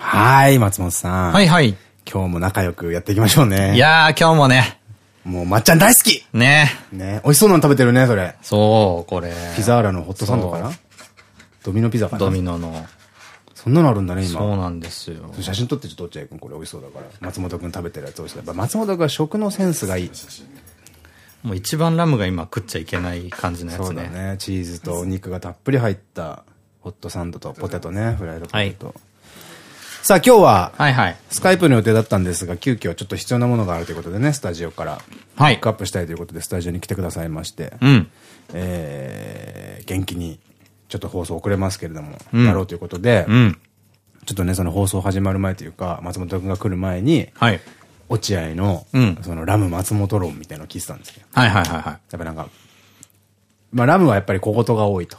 はい、松本さん。はいはい。今日も仲良くやっていきましょうね。いやー、今日もね。もう、まっちゃん大好きね。ね。美味しそうなの食べてるね、それ。そう、これ。ピザーラのホットサンドかな？ドミノピザかな？ドミノの。そんなのあるんだね、今。そうなんですよ。写真撮ってちょっと落合君これ美味しそうだから。松本君食べてるやつ美味しそうだ。やっぱ松本君は食のセンスがいい。もう一番ラムが今食っちゃいけない感じのやつそうだね。ね。チーズとお肉がたっぷり入ったホットサンドとポテトね、フライドポテト。さあ今日は、はいはい。スカイプの予定だったんですが、急遽ちょっと必要なものがあるということでね、スタジオから。はいピックアップしたいということで、スタジオに来てくださいまして。うん。えー、元気に、ちょっと放送遅れますけれども、うんやろうということで、うん。ちょっとね、その放送始まる前というか、松本君が来る前に、はい。落合の、うんそのラム松本論みたいなのを聞いてたんですけど、はいはいはいはい。やっぱなんか、まあラムはやっぱり小言が多いと。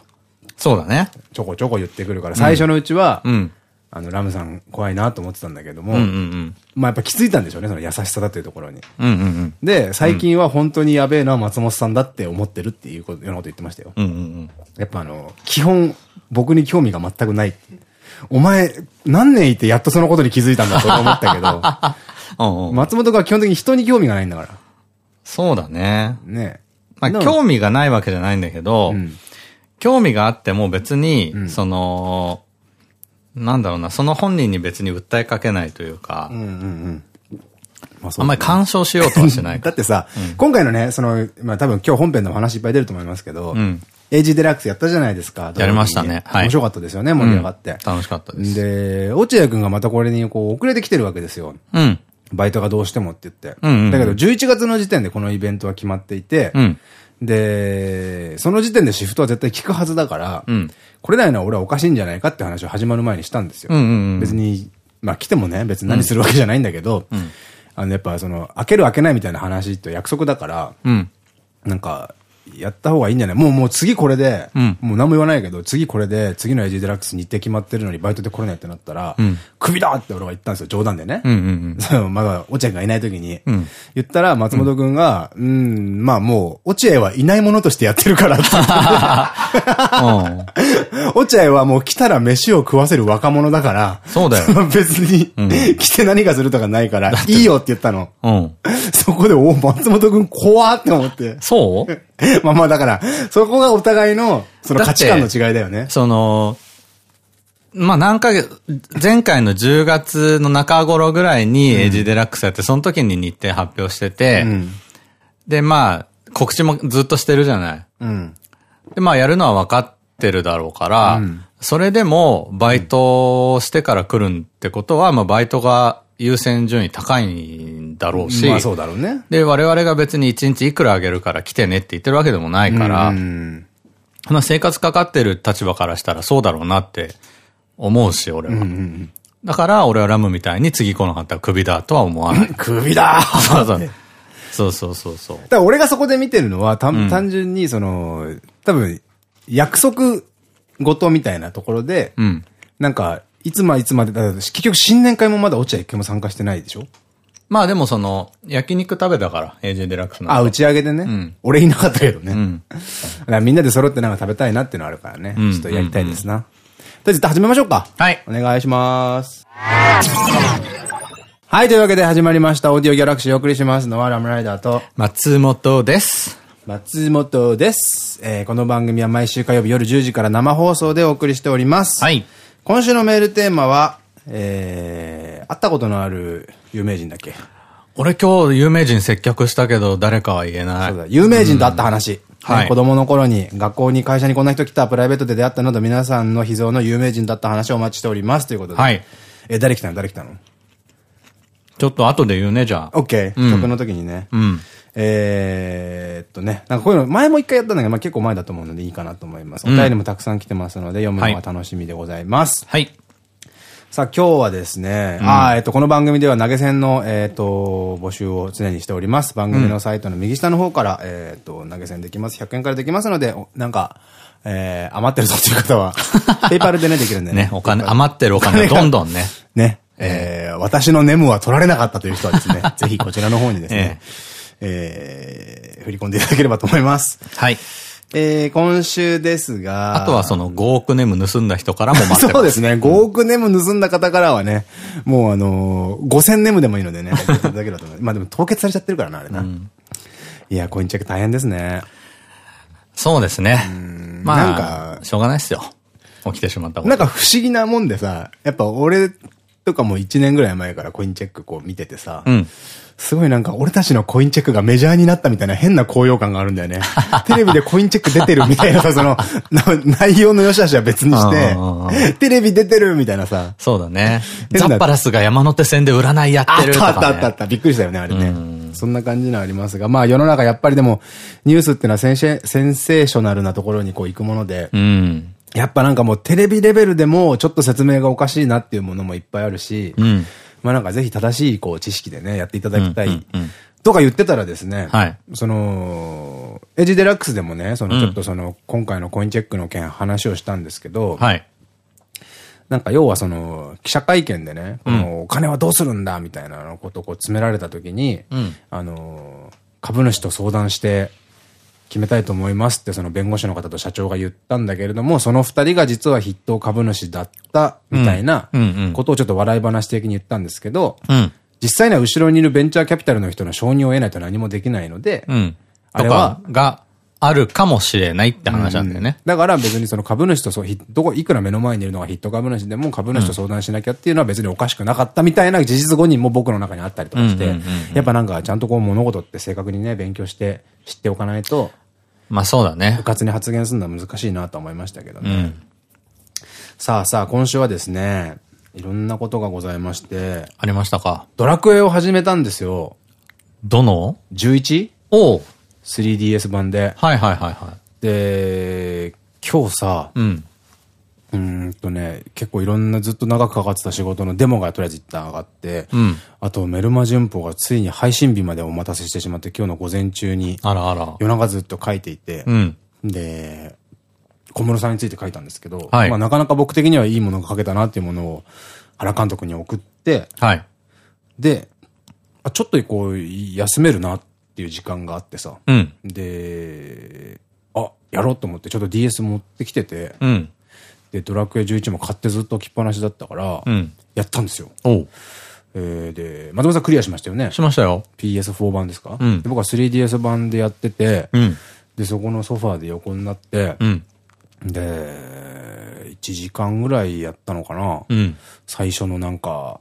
そうだね。ちょこちょこ言ってくるから、最初のうちは、うん。あの、ラムさん怖いなと思ってたんだけども。まあやっぱ気づいたんでしょうね、その優しさだというところに。で、最近は本当にやべえのは松本さんだって思ってるっていうことようなこと言ってましたよ。やっぱあの、基本、僕に興味が全くない。お前、何年いてやっとそのことに気づいたんだと思ったけど、うんうん。松本君は基本的に人に興味がないんだから。そうだね。ねまあ、興味がないわけじゃないんだけど、うん。興味があっても別に、んその、なんだろうな、その本人に別に訴えかけないというか、うんうんうん。まあんまり干渉しようとはしないだってさ、今回のね、その、まあ多分今日本編でも話いっぱい出ると思いますけど、ん AG デラックスやったじゃないですか。やりましたねはい面白かったですよね、盛り上がって。楽しかったです。で、落合くんがまたこれにこう遅れてきてるわけですよ。うん。バイトがどうしてもって言って。うんうんうんだけど11月の時点でこのイベントは決まっていて、うん。で、その時点でシフトは絶対効くはずだから、うんこれないのは俺はおかしいんじゃないかって話を始まる前にしたんですよ。うんうんうん別に、まあ来てもね、別に何するわけじゃないんだけど、あのやっぱその、開ける開けないみたいな話と約束だから、うん。なんか、やった方がいいんじゃない？もうもう次これで、うん。もう何も言わないけど、次これで、次の AG デラックス日程決まってるのにバイトで来れないってなったら、んクビだ!って俺は言ったんですよ、冗談でね。まだ、落合がいない時に、ん。言ったら、松本くんが、うん、まあもう、落合はいないものとしてやってるからって。落合はもう来たら飯を食わせる若者だから、そうだよ。の 別に、来て何かするとかないから、いいよって言ったの。うん。うん。そこで、お、松本くん怖って思って。そう？まあまあだから、そこがお互いの、その価値観の違いだよね。その、まあ何ヶ月、前回の10月の中頃ぐらいにエイジデラックスやって、その時に日程発表してて、うん。で、まあ、告知もずっとしてるじゃない。うん。で、まあやるのは分かってるだろうから、うんそれでもバイトしてから来るってことは、まあバイトが優先順位高いんだろうし、まあそうだろうね。で、我々が別に1日いくらあげるから来てねって言ってるわけでもないから、うん。そんな生活かかってる立場からしたらそうだろうなって思うし、俺は。だから、俺はラムみたいに次来なかったらクビだとは思わない。首だそうそう。そうそうそうそう。だから俺がそこで見てるのは、た単純にその、多分、約束事みたいなところで、うん。なんか、いつまいつまで、だ結局新年会もまだ落合一回も参加してないでしょ？まあでもその、焼肉食べたから、AJ デラックスの。あ、打ち上げでね。ん俺いなかったけどね。んだからみんなで揃ってなんか食べたいなっていうのあるからね。うんちょっとやりたいですな。とりあえず始めましょうか。はい。お願いします。はい、というわけで始まりました。オーディオギャラクシーをお送りしますのはラムライダーと松本です。松本です。えーこの番組は毎週火曜日夜10時から生放送でお送りしております。はい。今週のメールテーマは、えー、会ったことのある有名人だっけ？俺今日有名人接客したけど、誰かは言えない。そうだ、有名人と会った話。ねはい子供の頃に学校に会社にこんな人来た、プライベートで出会ったなど皆さんの秘蔵の有名人だった話をお待ちしております。ということで。はい。えー誰来たの？誰来たの？ちょっと後で言うね、じゃあ。オッケー。うん曲の時にね。うん。えーっとね、なんかこういうの、前も一回やったんだけど、まあ結構前だと思うのでいいかなと思います。お便りもたくさん来てますので、読むのが楽しみでございます。はい。さあ今日はですね、ああ、えっと、この番組では投げ銭の、えっと、募集を常にしております。番組のサイトの右下の方から、えっと、投げ銭できます。100円からできますので、おなんか、えー、余ってるぞっていう方は、ペイパルでね、できるんでね。ね、お金、余ってるお金が どんどんね。ね。えー、私のネムは取られなかったという人はですね、ぜひこちらの方にですね、えー、振り込んでいただければと思います。はい。えー、今週ですが。あとはその5億ネーム盗んだ人からも待ってます。そうですね。5億ネーム盗んだ方からはね、もうあのー、5000ネームでもいいのでね、送っていただければと思います。まあでも凍結されちゃってるからな、あれな。うん、いや、コインチェック大変ですね。そうですね。まあ、なんか、しょうがないっすよ。起きてしまったなんか不思議なもんでさ、やっぱ俺とかも1年ぐらい前からコインチェックこう見ててさ、うん、すごいなんか俺たちのコインチェックがメジャーになったみたいな変な高揚感があるんだよね。テレビでコインチェック出てるみたいなさ、その、内容の良し悪しは別にして、テレビ出てるみたいなさ。そうだね。ザッパラスが山手線で占いやってるとか、ね。あったあったあった。びっくりしたよね、あれね。そんな感じのありますが、まあ世の中やっぱりでも、ニュースってのはセンセーショナルなところにこう行くもので、うんやっぱなんかもうテレビレベルでもちょっと説明がおかしいなっていうものもいっぱいあるし、うん、まあなんかぜひ正しいこう知識でね、やっていただきたい。とか言ってたらですね、はい、その、エッジデラックスでもね、そのちょっとその、今回のコインチェックの件話をしたんですけど、はい、なんか要はその、記者会見でね、このお金はどうするんだみたいなことをこう詰められた時に、うん、あの、株主と相談して、決めたいと思いますってその弁護士の方と社長が言ったんだけれども、その二人が実は筆頭株主だったみたいなことをちょっと笑い話的に言ったんですけど、うん、実際には後ろにいるベンチャーキャピタルの人の承認を得ないと何もできないので、うん、あれは、が、あるかもしれないって話なんだよね。だから別にその株主とそう、どこ、いくら目の前にいるのがヒット株主でも株主と相談しなきゃっていうのは別におかしくなかったみたいな事実誤認も僕の中にあったりとかして、やっぱなんかちゃんとこう物事って正確にね、勉強して知っておかないと、まあそうだね。部活に発言するのは難しいなと思いましたけどね。うん、さあさあ、今週はですね、いろんなことがございまして。ありましたか？ドラクエを始めたんですよ。どの ?11? お 3DS 版で。はいはいはいはい。で、今日さ、うん、うんとね、結構いろんなずっと長くかかってた仕事のデモがとりあえず一旦上がって、うん、あとメルマ旬報がついに配信日までお待たせしてしまって、今日の午前中に、あらあら。夜中ずっと書いていて、うん、で、小室さんについて書いたんですけど、はい、まあなかなか僕的にはいいものが書けたなっていうものを原監督に送って、はい、で、あちょっとこう休めるなっていう時間があってさ、うん、で、あ、やろうと思ってちょっと DS 持ってきてて、うんで、ドラクエ11も買ってずっと置きっぱなしだったから、うん、やったんですよ。えー、で、松本さんクリアしましたよね。しましたよ。PS4 版ですか、うん、で僕は 3DS 版でやってて、うん、で、そこのソファーで横になって、うん、で、1時間ぐらいやったのかな、最初のなんか、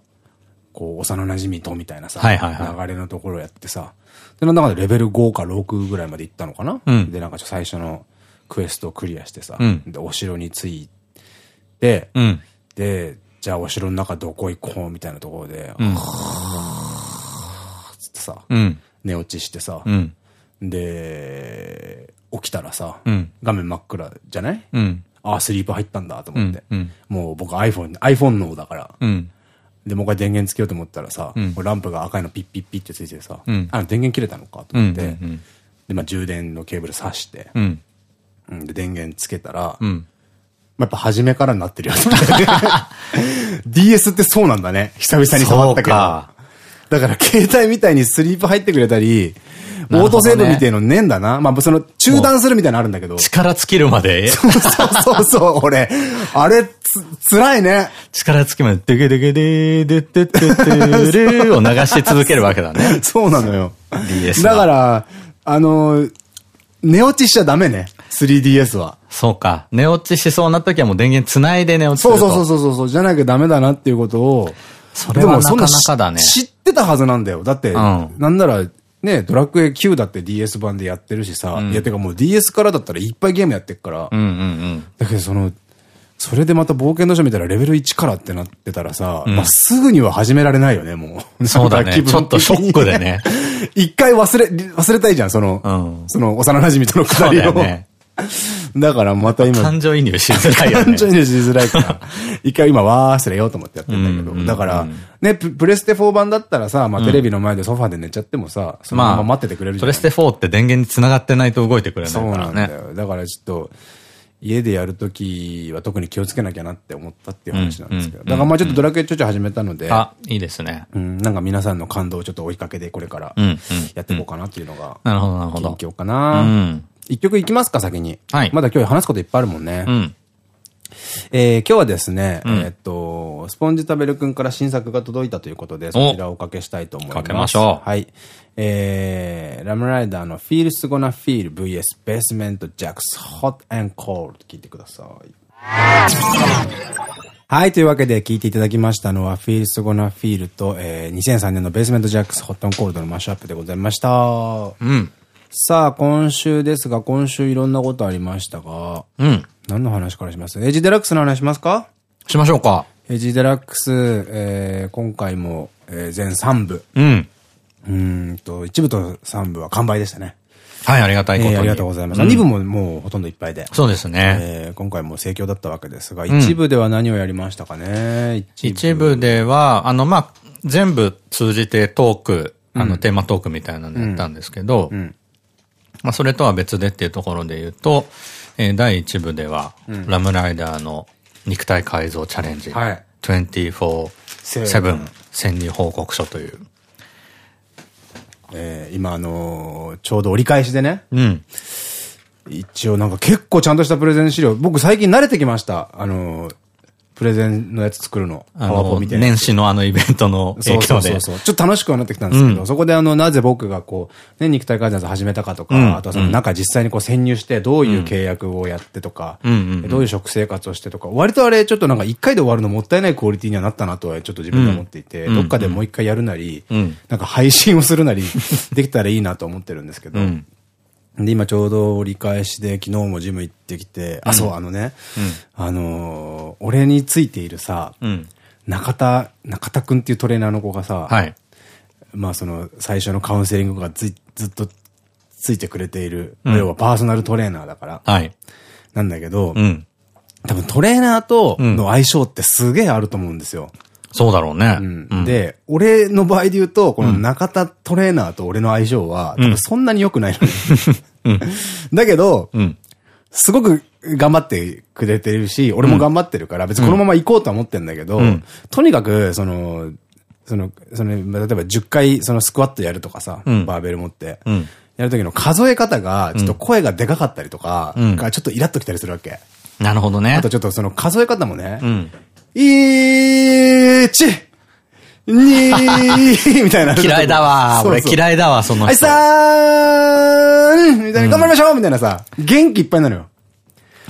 こう、幼馴染とみたいなさ、流れのところやってさ、で、なんだかレベル5か6ぐらいまで行ったのかな、で、なんか最初のクエストをクリアしてさ、で、お城に着いて、うん、で、じゃあお城の中どこ行こうみたいなところで、うん、つってさ、うん、寝落ちしてさ、うん、で、起きたらさ、画面真っ暗じゃない、うん、ああ、スリープ入ったんだと思って。もう僕 iPhone、iPhone のだから。で、もう一回電源つけようと思ったらさ、ランプが赤いのピッピッピッってついてさ、あ、電源切れたのかと思って、で、まあ充電のケーブル挿して、で、電源つけたら、やっぱ初めからになってるよ。DS ってそうなんだね。久々に触ったけど。だから携帯みたいにスリープ入ってくれたり、オートセーブみたいのねえんだな。まあ、その、中断するみたいなのあるんだけど。力尽きるまでそうそうそう、俺。あれ、つ、辛いね。力尽きるまで、デゲデゲデー、デッデッデッデーを流し続けるわけだね。そうなのよ。DS。だから、あの、寝落ちしちゃダメね。3DS は。そうか。寝落ちしそうな時はもう電源繋いで寝落ちするそうそうそうそうそう。じゃなきゃダメだなっていうことを。それはなかなかだね。知ってたはずなんだよ。だって、うん、なんなら、ね、ドラクエ9だって DS 版でやってるしさ。うん、いや、てかもう DS からだったらいっぱいゲームやってっから。だけどその、それでまた冒険の書見たらレベル1からってなってたらさ、うん、まあすぐには始められないよね、もう。そうだね。ちょっとショックでね。一回忘れ、忘れたいじゃん、その、うん、その幼馴染とのくだりを。ね、だからまた今。感情移入しづらいよね。感情移入しづらいから。一回今忘れようと思ってやってんだけど。だから、ね、プレステ4版だったらさ、まあテレビの前でソファーで寝ちゃってもさ、そのまま待っててくれるじゃん。プレステ4って電源に繋がってないと動いてくれないからね。そうなんだよ。だからちょっと、家でやるときは特に気をつけなきゃなって思ったっていう話なんですけど。だからまあちょっとドラクエちょちょ始めたので。あ、いいですね。うん、なんか皆さんの感動をちょっと追いかけでこれからやっていこうかなっていうのが。なるほど、なるほど。近況かな。うん。一曲いきますか、先に。はいまだ今日話すこといっぱいあるもんね。うん。えー今日はですね、んえーっと、スポンジ食べるくんから新作が届いたということで、そちらをおかけしたいと思います。かけましょうはい。えー、ラムライダーの Feels Gonna Feel VS Basement Jacks Hot and Cold 聞いてください。はい。というわけで聞いていただきましたのは Feels Gonna Feel と、えー、2003年の Basement Jaxx Hot and Cold のマッシュアップでございました。うん。さあ、今週ですが、今週いろんなことありましたが、うん。何の話からします？エイジデラックスの話しますか？しましょうか。エイジデラックス、えー、今回も、えー、全3部。うん。うーんと、1部と3部は完売でしたね。はい、ありがたいことに。えーありがとうございます。ん2部ももうほとんどいっぱいで。そうですね。えー、今回も盛況だったわけですが、1部では何をやりましたかね、一部では、あの、まあ、全部通じてトーク、あの、テーマトークみたいなのやったんですけど、んまあ、それとは別でっていうところで言うと、えー第一部では、ラムライダーの肉体改造チャレンジ、はい24-7潜入報告書という。えー、今あのーちょうど折り返しでね、うん。一応なんか結構ちゃんとしたプレゼン資料、僕最近慣れてきました。あのープレゼンのやつ作るの。パあの、ワポみたいな。年始のあのイベントのそう影響で。そうそうそう。ちょっと楽しくはなってきたんですけど、うんそこであの、なぜ僕がこう、ね、肉体改造始めたかとか、うんあとはその中実際にこう潜入して、どういう契約をやってとか、どういう食生活をしてとか、割とあれちょっとなんか一回で終わるのもったいないクオリティにはなったなとはちょっと自分で思っていて、うんどっかでもう一回やるなり、うんなんか配信をするなり、できたらいいなと思ってるんですけど、うん。で、今ちょうど折り返しで、昨日もジム行ってきて、あ、そう、あのね、あのー俺についているさ、うん。中田、中田くんっていうトレーナーの子がさ、はい。まあその最初のカウンセリングがずいずっとついてくれている、うん要はパーソナルトレーナーだから、はい。なんだけど、うん。多分トレーナーとうんの相性ってすげえあると思うんですよ。そうだろうね。うんで、俺の場合で言うと、この中田トレーナーと俺の相性は、そんなに良くないのね。だけど、うん。すごく頑張ってくれてるし、俺も頑張ってるから、別にこのまま行こうとは思ってんだけど、うんとにかく、その、その、その、例えば10回そのスクワットやるとかさ、うんバーベル持って、うん。やるときの数え方が、ちょっと声がでかかったりとか、ちょっとイラッときたりするわけ。なるほどね。あとちょっとその数え方もね、うん。1、2、みたいな。嫌いだわ。俺嫌いだわ、そのはい、人。3! みたいな、頑張りましょうみたいなさ、元気いっぱいなのよ。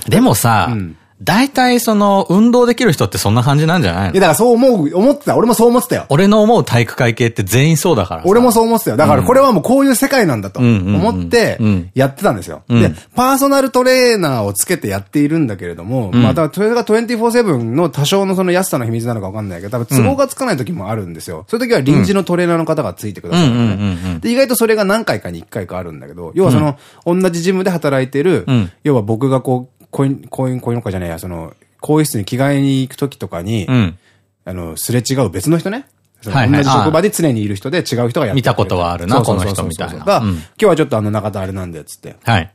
でもさん、大体その、運動できる人ってそんな感じなんじゃないいや、のだからそう思う、思ってた。俺もそう思ってたよ。俺の思う体育会系って全員そうだからさ。俺もそう思ってたよ。だからこれはもうこういう世界なんだとうんうんうん思ってうんやってたんですよ。うん。で、パーソナルトレーナーをつけてやっているんだけれども、まあ、だからそれが24-7の多少のその安さの秘密なのかわかんないけど、多分都合がつかない時もあるんですよ。そういう時は臨時のトレーナーの方がついてくださる意外とそれが何回かに1回かあるんだけど、要はその、同じジムで働いてるうん、要は僕がこう、こういう、こういう、こういうのかじゃないや、その、更衣室に着替えに行く時とかに、うん。あの、すれ違う別の人ね。同じ職場で常にいる人で違う人がやって見たことはあるなこの人みたいな。が、うん。今日はちょっとあの中田あれなんで、つって、はい。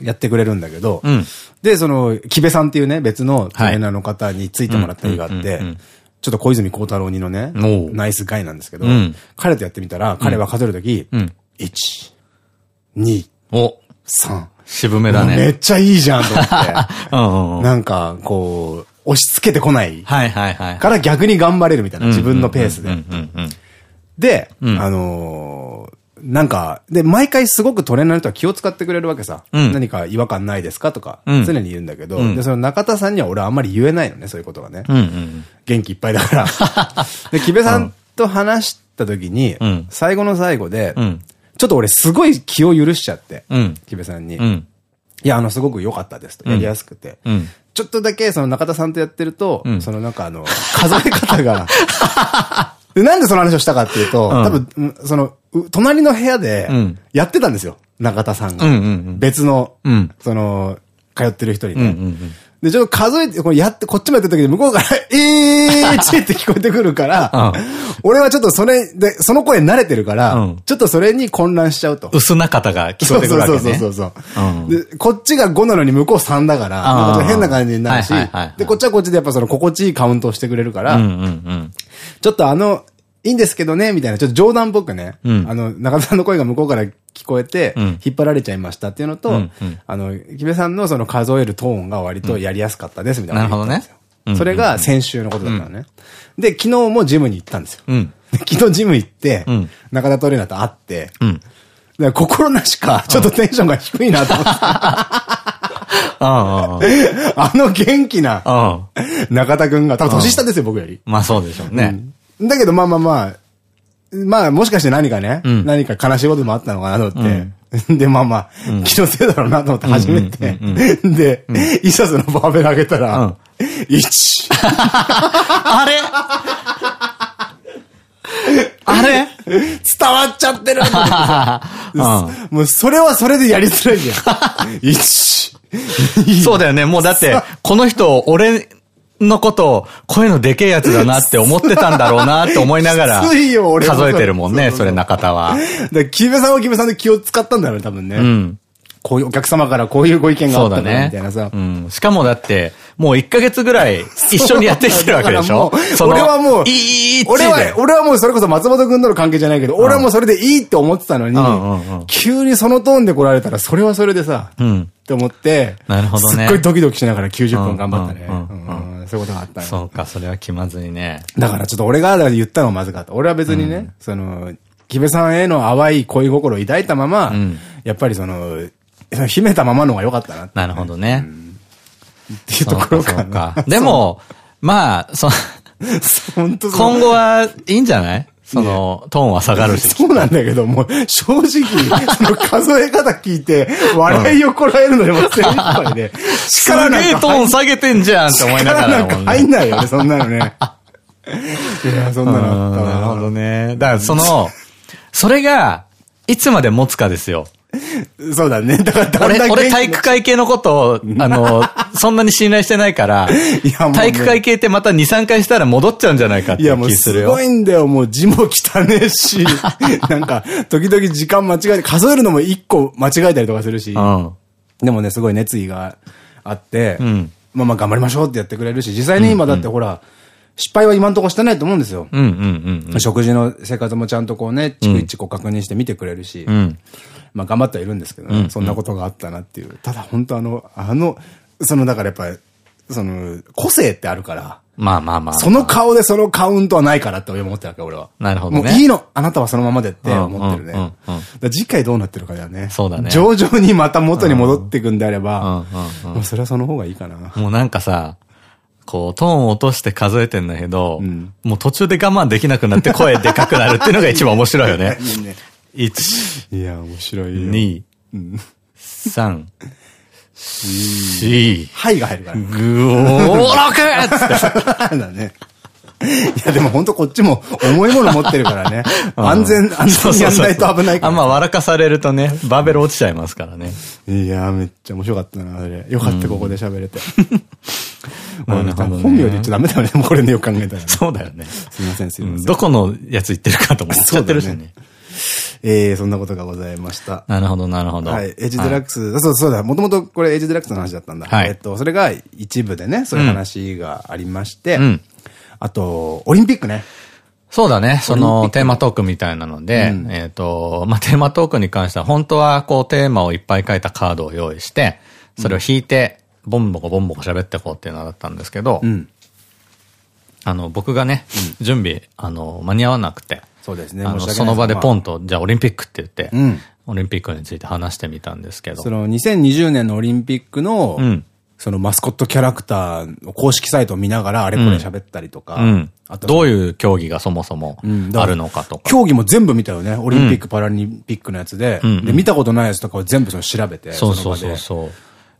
やってくれるんだけど、うん。で、その、木部さんっていうね、別のトレーナーの方についてもらった日があってちょっと小泉孝太郎にのねナイスガイなんですけどうん、彼とやってみたら、彼は数えるとき、うん。1、2、お、3。渋めだね。めっちゃいいじゃんと思っ うんうんうて。ん。なんか、こう、押し付けてこないはいはいはい。から逆に頑張れるみたいな、自分のペースでで、うんあのーなんか、で、毎回すごくトレーナーの人は気を使ってくれるわけさ。うん何か違和感ないですかとか、うん常に言うんだけど、うんで、その中田さんには俺はあんまり言えないのね、そういうことがね。うんうん元気いっぱいだから。で、木部さんと話した時に、うん最後の最後で、うん。ちょっと俺すごい気を許しちゃって、うん。木部さんに。いうん。や、あの、すごく良かったですと。やりやすくて。うん。ちょっとだけ、その中田さんとやってると、うんそのなんかあの、数え方が、で、なんでその話をしたかっていうと、うん多分、うんその、う隣の部屋でうん、やってたんですよ。中田さんが。別の、うんその、通ってる人にね。うんうんうん。で、ちょっと数えて、これやって、こっちもやってる時に向こうから、えーちって聞こえてくるから、俺はちょっとそれで、その声慣れてるから、うんちょっとそれに混乱しちゃうと。薄な方が聞こえてくるわけね。そうそうそうそう。うんで、こっちが5なのに向こう3だから、なんかちょっと変な感じになるしで、こっちはこっちでやっぱその心地いいカウントをしてくれるから、うんうんうん。ちょっとあの、いいんですけどね、みたいな、ちょっと冗談っぽくね、うんあの、中田さんの声が向こうから聞こえて、うん引っ張られちゃいましたっていうのと、うんうんあの、木部さんのその数えるトーンが割とやりやすかったです、みたいな。なるほどねそれが先週のことだったのね。で、昨日もジムに行ったんですよ。うん。で昨日ジム行って、うん中田トレーナーと会って、うん。心なしか、ちょっとテンションが低いなと思って、ああ、あの元気な。中田くんが、多分年下ですよ、僕より。まあそうでしょうね。だけど、まあまあまあ、まあ、もしかして何かね、ん。何か悲しいこともあったのかなと思って、で、まあまあ、気のせいだろうなと思って始めて、で、いざそのバーベル上げたら、うん。1、あれ？あれ？伝わっちゃってる。もうそれはそれでやりづらいじゃん。1、そうだよね。もうだって、この人、俺のこと、声のでけえやつだなって思ってたんだろうなって思いながら、数えてるもんね、それ中田は。で、キベさんはキベさんで気を使ったんだよね、多分ね。うん。こういうお客様からこういうご意見があったね。みたいなさ。うん。しかもだって、もう1ヶ月ぐらい一緒にやってきてるわけでしょ？俺はもう、いい俺は、俺はもうそれこそ松本くんとの関係じゃないけど、俺はもうそれでいいって思ってたのに急にそのトーンで来られたら、それはそれでさ、うん。って思って、なるほどねすっごいドキドキしながら90分頑張ったね。うんうんうんうんそういうことがあったねそうか、それは気まずいね。だからちょっと俺が言ったのがまずかった。俺は別にね、その、木部さんへの淡い恋心を抱いたまま、んやっぱりその、秘めたままのが良かったなっなるほどね。ていうところかな。か。でも、まあ、そ、今後はいいんじゃない？その、トーンは下がるし。そうなんだけど、もう、正直、その数え方聞いて、笑いをこらえるのにも精一杯で、す力なんかげえトーン下げてんじゃんって思いなが力なんか。入んないよね、そんなのね。いや、そんなのあったうんなるほわ。どね。だからその、それが、いつまで持つかですよ。そうだね。だから、だん俺、だん元気俺体育会系のことを、あの、そんなに信頼してないから、いやもうね体育会系ってまた2、3回したら戻っちゃうんじゃないかっていいや、もうすう気するよ。ごいんだよ。もう字も汚ねえし、なんか、時々時間間違えて、数えるのも一個間違えたりとかするし、うん。でもね、すごい熱意があって、んまあまあ頑張りましょうってやってくれるし、実際に今だってほら、失敗は今んとこしてないと思うんですよ。うんうんうん食事の生活もちゃんとこうね、逐一こう確認して見てくれるし、うん。うん。まあ頑張ってはいるんですけどね、そんなことがあったなっていう。ただ本当あの、あの、そのだからやっぱり、その、個性ってあるから、まあまあまあ。その顔でそのカウントはないからって思ってるわけ、俺は。なるほどねもういいのあなたはそのままでって思ってるね。次回どうなってるかだよね。そうだね徐々にまた元に戻っていくんであれば、うんうんもうそれはその方がいいかな。もうなんかさ、こう、トーンを落として数えてんだけど、んもう途中で我慢できなくなって声でかくなるっていうのが一番面白いよね。いいね。1、いや、面白いよ。2、3、4、はいが入るから。5、6! つって。だね。いや、でも本当こっちも重いもの持ってるからね。安全、安全にやんないと危ないかあんま笑かされるとね、バーベル落ちちゃいますからね。ら。いや、めっちゃ面白かったな、あれ。よかった、ここで喋れて。本名で言っちゃダメだよね、もうこれね、よく考えたらね。そうだよね。すいません、すいません。どこのやつ言ってるかと思っちゃってるしね。えー、そんなことがございました。なるほど、なるほど。はい。エイジデラックス、そうそうだ、もともとこれエイジデラックスの話だったんだ。はいえっと、それが一部でね、そういう話がありまして、うんあと、オリンピックね。そうだね。そのテーマトークみたいなので、うんえっと、まあ、テーマトークに関しては、本当はこうテーマをいっぱい書いたカードを用意して、それを引いて、ボンボコボンボコ喋っていこうっていうのだったんですけど、うん。あの、僕がね、準備、あの、間に合わなくて、そうですね。その場でポン。ンと、じゃあオリンピックって言って、うん。オリンピックについて話してみたんですけどそ、の2020年のオリンピックの、うんそのマスコットキャラクターの公式サイトを見ながらあれこれ喋ったりとか、うんあ。とどういう競技がそもそもあるのかとか。競技も全部見たよね。オリンピック、パラリンピックのやつで。うんで、見たことないやつとかを全部その調べて。そうそうそうそう。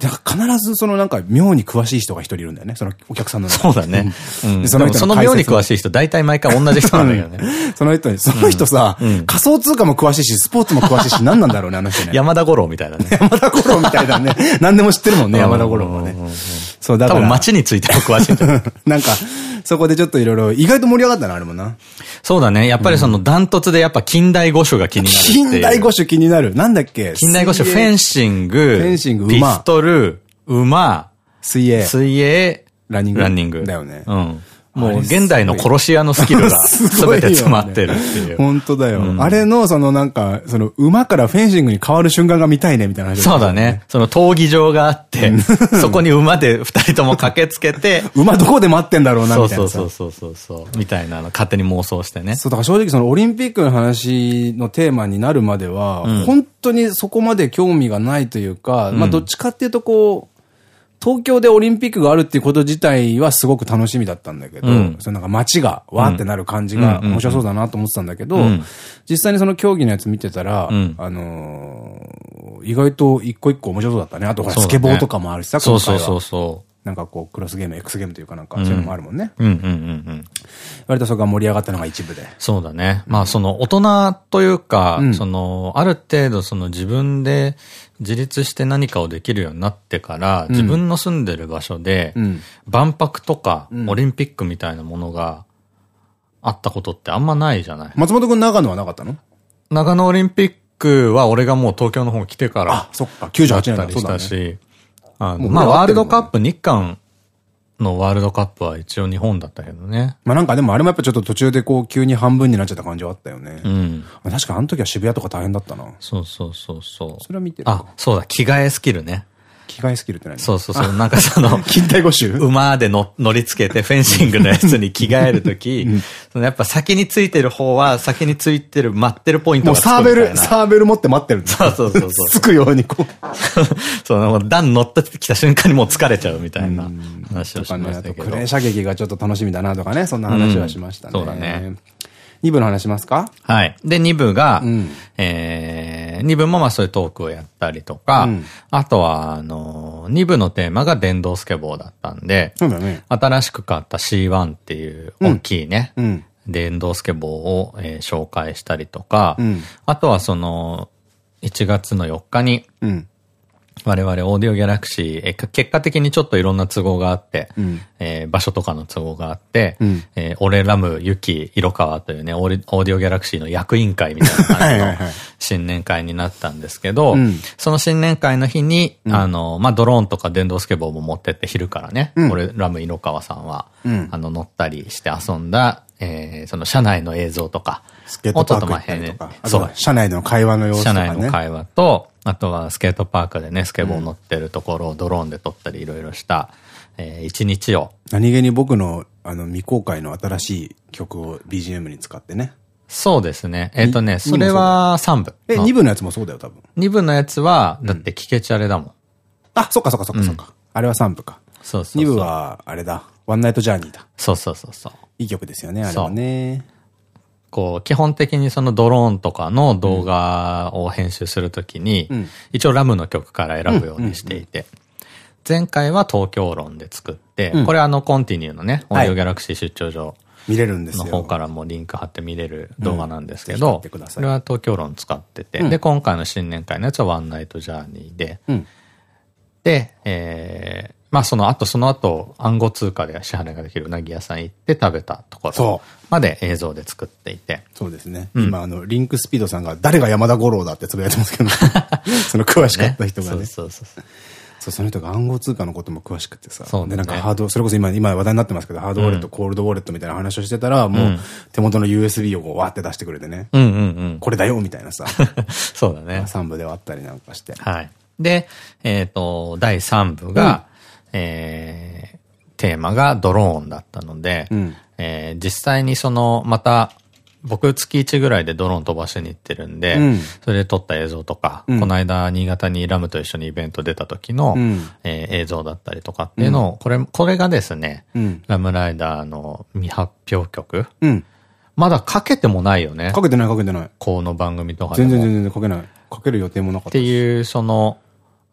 で必ずそのなんか妙に詳しい人が一人いるんだよね。そのお客さんの中そうだね。うん。でそのその妙に詳い。しい人、大体毎回同じ人なんだよね。その人に、その人さ、仮想通貨も詳しいし、スポーツも詳しいし、何なんだろうね、あの人ね。山田五郎みたいなね。山田五郎みたいだね。何でも知ってるもんね、山田五郎はね。そう、だから。多分街についても詳しいんじゃない？なんか、そこでちょっといろいろ、意外と盛り上がったな、あれもな。そうだね。やっぱりそのダントツでやっぱ近代五種が気になる。近代五種気になる。なんだっけ？近代五種、フェンシング、フェンシングピ馬ストル、馬、水泳、水泳、ランニング。ランニング。だよね。うん。もう現代の殺し屋のスキルが 全て詰まってるっていう。本当だよ。あれの、そのなんか、その馬からフェンシングに変わる瞬間が見たいね、みたいな話。そうだね。その闘技場があって、そこに馬で二人とも駆けつけて。馬どこで待ってんだろうな、みたいな。そうそうそうそう。みたいなの勝手に妄想してね。そう、だから正直そのオリンピックの話のテーマになるまでは、本当にそこまで興味がないというか、まあどっちかっていうとこう、東京でオリンピックがあるっていうこと自体はすごく楽しみだったんだけど、うん、そのなんか街がわーってなる感じが面白そうだなと思ってたんだけど、実際にその競技のやつ見てたら、うん、あのー、意外と一個一個面白そうだったね。あとほら、スケボーとかもあるしさ、そうそうそうそう。なんかこう、クロスゲーム、X ゲームというかなんか、そういうのもあるもんね。割とそこが盛り上がったのが一部で。そうだね。まあその大人というか、うん、その、ある程度その自分で自立して何かをできるようになってから、自分の住んでる場所で、万博とかオリンピックみたいなものがあったことってあんまないじゃない？松本くん長野はなかったの？長野オリンピックは俺がもう東京の方来てから。あ、そっか。98年だったりしたし、あの、まあ、ワールドカップ、日韓のワールドカップは一応日本だったけどね。まあなんかでもあれもやっぱちょっと途中でこう急に半分になっちゃった感じはあったよね。うん。確かあの時は渋谷とか大変だったな。そうそうそうそう。それは見てる。あ、そうだ、着替えスキルね。着替えスキルって何？そうそうそう。なんかその、近代五種馬での乗り付けてフェンシングのやつに着替えるとき、そのやっぱ先についてる方は先についてる、待ってるポイントがもうサーベル、サーベル持って待ってるそうそうそうそう。つくようにこう。そう、段乗ってきた瞬間にもう疲れちゃうみたいな話をしましたけど。クレー射撃がちょっと楽しみだなとかね、そんな話はしましたね。そうだね。2部の話しますか？はい。で、2部が、うん、えー、2部もまあそういうトークをやったりとか、うん、あとは、あの、2部のテーマが電動スケボーだったんで、そうだね。新しく買った C1 っていう大きいね、うん、電動スケボーを、えー、紹介したりとか、あとはその、1月の4日に、我々オーディオギャラクシー、え結果的にちょっといろんな都合があって、うん、えー、場所とかの都合があって、うん、えー、俺ラム、ユキ、色川というねオーディオギャラクシーの役員会みたいな感じの新年会になったんですけど、その新年会の日に、うん、あの、まあ、ドローンとか電動スケボーも持ってって昼からね、俺ラム、色川さんは、あの、乗ったりして遊んだ、えー、その車内の映像とか、スケートパーク行ったりとか、そう。車内の会話の様子とか、ね、車内の会話と、あとはスケートパークでね、スケボー乗ってるところをドローンで撮ったりいろいろした、えー、一日を。何気に僕の、あの、未公開の新しい曲を BGM に使ってね。そうですね。えっ、ー、とね、それは3部。え、2部のやつもそうだよ、多分。2部のやつは、だって聞けちゃれだもん。あ、そっかそっかそっかそっか。あれは3部か。そうそう。2部は、あれだ。ワンナイトジャーニーだ。そうそうそうそう。いい曲ですよね、あれはね。こう、基本的にそのドローンとかの動画を編集するときに、うん、一応ラムの曲から選ぶようにしていて、前回は東京論で作って、うん、これあのコンティニューのね、オーディオギャラクシー出張所。見れるんですよ。の方からもリンク貼って見れる動画なんですけど、これは東京論使ってて、で、今回の新年会のやつはワンナイトジャーニーで、で、えー、まあその後、その後、暗号通貨で支払いができるうなぎ屋さん行って食べたところまで映像で作っていて。そうですね。うん、今、あの、リンクスピードさんが誰が山田五郎だってつぶやいてますけど、その詳しかった人がね。ねそうそうそう。そう、その人が暗号通貨のことも詳しくてさ。そう、ね、で、なんかハード、それこそ今、今話題になってますけど、ハードウォレット、うん、コールドウォレットみたいな話をしてたら、もう、手元の USB をこう、わって出してくれてね。うんうんうん。これだよ、みたいなさ。そうだね。3部ではあったりなんかして。はい。で、えっ、ー、と、第3部が、えー、テーマがドローンだったので、うん、えー、実際にその、また、僕月1ぐらいでドローン飛ばしに行ってるんで、うん、それで撮った映像とか、うん、この間新潟にラムと一緒にイベント出た時の、うん、えー、映像だったりとかっていうのを、これ、これがですね、ラムライダーの未発表曲、まだかけてもないよね。かけてないかけてない。この番組とかでも。全然全然かけない。かける予定もなかった。っていう、その、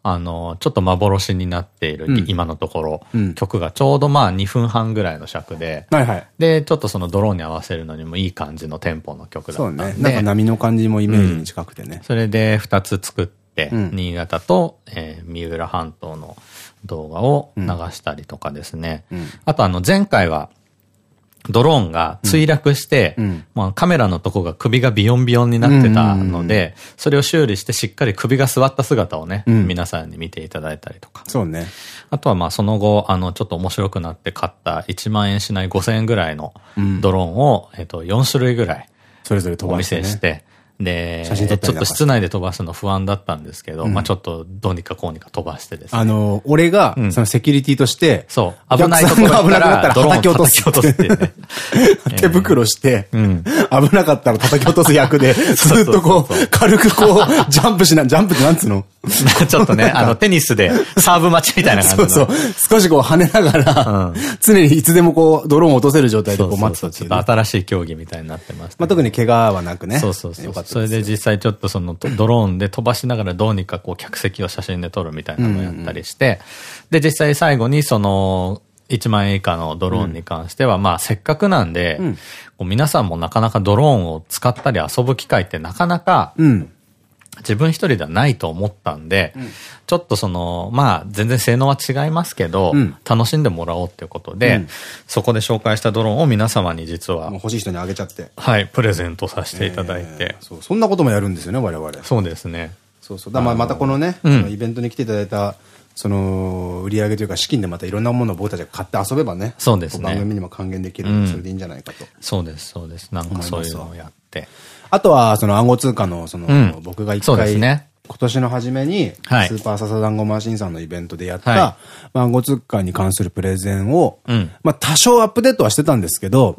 あの、ちょっと幻になっている、うん、今のところ、うん、曲がちょうどまあ2分半ぐらいの尺で、はいはい。で、ちょっとそのドローンに合わせるのにもいい感じのテンポの曲だった。そうね。なんか波の感じもイメージに近くてね。うん、それで2つ作って、新潟と、えー、三浦半島の動画を流したりとかですね。あとあの前回は、ドローンが墜落して、うん、まあカメラのとこが首がビヨンビヨンになってたので、それを修理してしっかり首が座った姿をね、うん、皆さんに見ていただいたりとか。そうね。あとはまあその後、あの、ちょっと面白くなって買った1万円しない5000円ぐらいのドローンを、えっと、4種類ぐらい、それぞれお見せして、で、ちょっと室内で飛ばすの不安だったんですけど、うん、まあちょっとどうにかこうにか飛ばしてですね。あの、俺が、そのセキュリティとして、そう、危ないところ危なくなったら叩き落とす。落とすってね。手袋して、危なかったら叩き落とす役で、ずっとこう、軽くこう、ジャンプしな、ジャンプってなんつうの？ちょっとね、あの、テニスでサーブ待ちみたいな感じ そうそう。少しこう跳ねながら、常にいつでもこう、ドローンを落とせる状態でこう待ってたっていう。新しい競技みたいになってます。まあ特に怪我はなくね。そうそうそう。それで実際ちょっとそのドローンで飛ばしながらどうにかこう客席を写真で撮るみたいなのをやったりして、で、実際最後にその、1万円以下のドローンに関しては、うん、まあせっかくなんで、うん、皆さんもなかなかドローンを使ったり遊ぶ機会ってなかなか、自分一人ではないと思ったんで、うん、ちょっとその、まあ、全然性能は違いますけど、うん、楽しんでもらおうっていうことで、うん、そこで紹介したドローンを皆様に実は、欲しい人にあげちゃって。はい、プレゼントさせていただいて。えー、そう、そんなこともやるんですよね、我々。そうですね。そうそう。だまあ、またこのね、イベントに来ていただいた、その、売り上げというか資金でまたいろんなものを僕たちが買って遊べばね。そうですね。番組にも還元できるんで、それでいいんじゃないかと。そうです、そうです。なんかそういうのをやって。あとは、その暗号通貨の、その、僕が一回、ね、今年の初めに、スーパーササダンゴマシンさんのイベントでやった、暗号通貨に関するプレゼンを、まあ多少アップデートはしてたんですけど、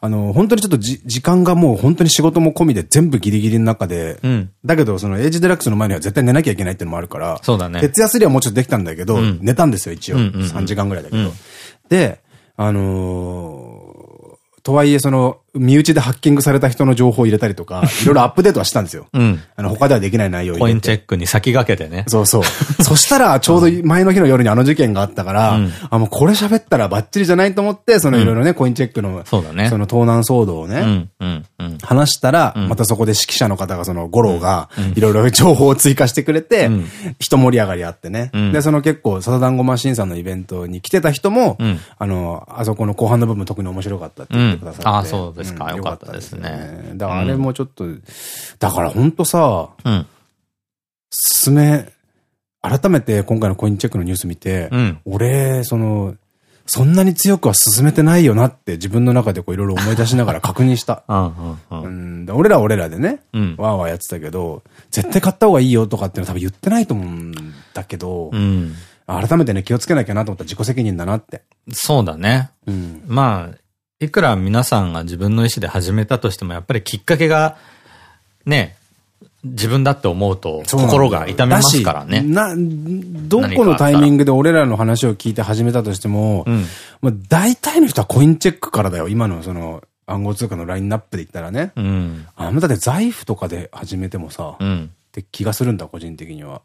あの、本当にちょっと時間がもう本当に仕事も込みで全部ギリギリの中で、だけどそのエイジデラックスの前には絶対寝なきゃいけないっていうのもあるから、そうだね。徹夜すりはもうちょっとできたんだけど、寝たんですよ一応。3時間ぐらいだけど。で、あのとはいえその、身内でハッキングされた人の情報を入れたりとか、いろいろアップデートはしたんですよ。うん。あの、他ではできない内容をコインチェックに先駆けてね。そうそう。そしたら、ちょうど前の日の夜にあの事件があったから、うん、あ、もうこれ喋ったらバッチリじゃないと思って、そのいろいろね、コインチェックの、そうだね。その盗難騒動をね、うん、うん、うん。話したら、またそこで指揮者の方が、その、五郎が、いろいろ情報を追加してくれて、一盛り上がりあってね。で、その結構、サザダンゴマシンさんのイベントに来てた人も、あの、あそこの後半の部分特に面白かったって言ってくださって。あ、そうですか。よかったです。ね。だからあれもちょっと、うん、だからほんとさ、うん、進め、改めて今回のコインチェックのニュース見て、うん、俺、その、そんなに強くは進めてないよなって自分の中でこういろいろ思い出しながら 確認した。俺らは俺らでね、うん、わーわーやってたけど、絶対買った方がいいよとかっていうのは多分言ってないと思うんだけど、うん、改めてね気をつけなきゃなと思った自己責任だなって。そうだね。うん、まあ、いくら皆さんが自分の意思で始めたとしても、やっぱりきっかけが、ね、自分だって思うと、心が痛めますからね。な、どこのタイミングで俺らの話を聞いて始めたとしても、うん、まあ大体の人はコインチェックからだよ。今のその暗号通貨のラインナップで言ったらね。うん、あんまだって財布とかで始めてもさ、うん、って気がするんだ、個人的には。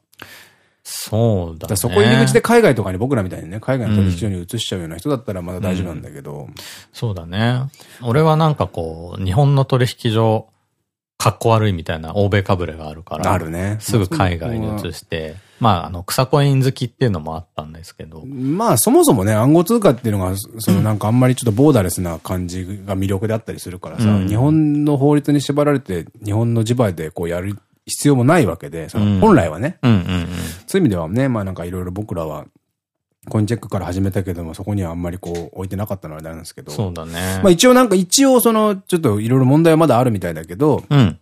そうだね。そこ入り口で海外とかに僕らみたいにね、海外の取引所に移しちゃうような人だったらまだ大丈夫なんだけど。うん、そうだね。俺はなんかこう、日本の取引所、かっこ悪いみたいな欧米かぶれがあるから。あるね。すぐ海外に移して、まあ、あの、草コイン好きっていうのもあったんですけど。まあ、そもそもね、暗号通貨っていうのが、そのなんかあんまりちょっとボーダレスな感じが魅力であったりするからさ、うん、日本の法律に縛られて、日本の磁場でこうやる必要もないわけで、その本来はね。そういう意味ではね、まあなんかいろいろ僕らは、コインチェックから始めたけども、そこにはあんまりこう置いてなかったのはあれなんですけど。そうだね。まあ一応なんか一応その、ちょっといろいろ問題はまだあるみたいだけど、うん。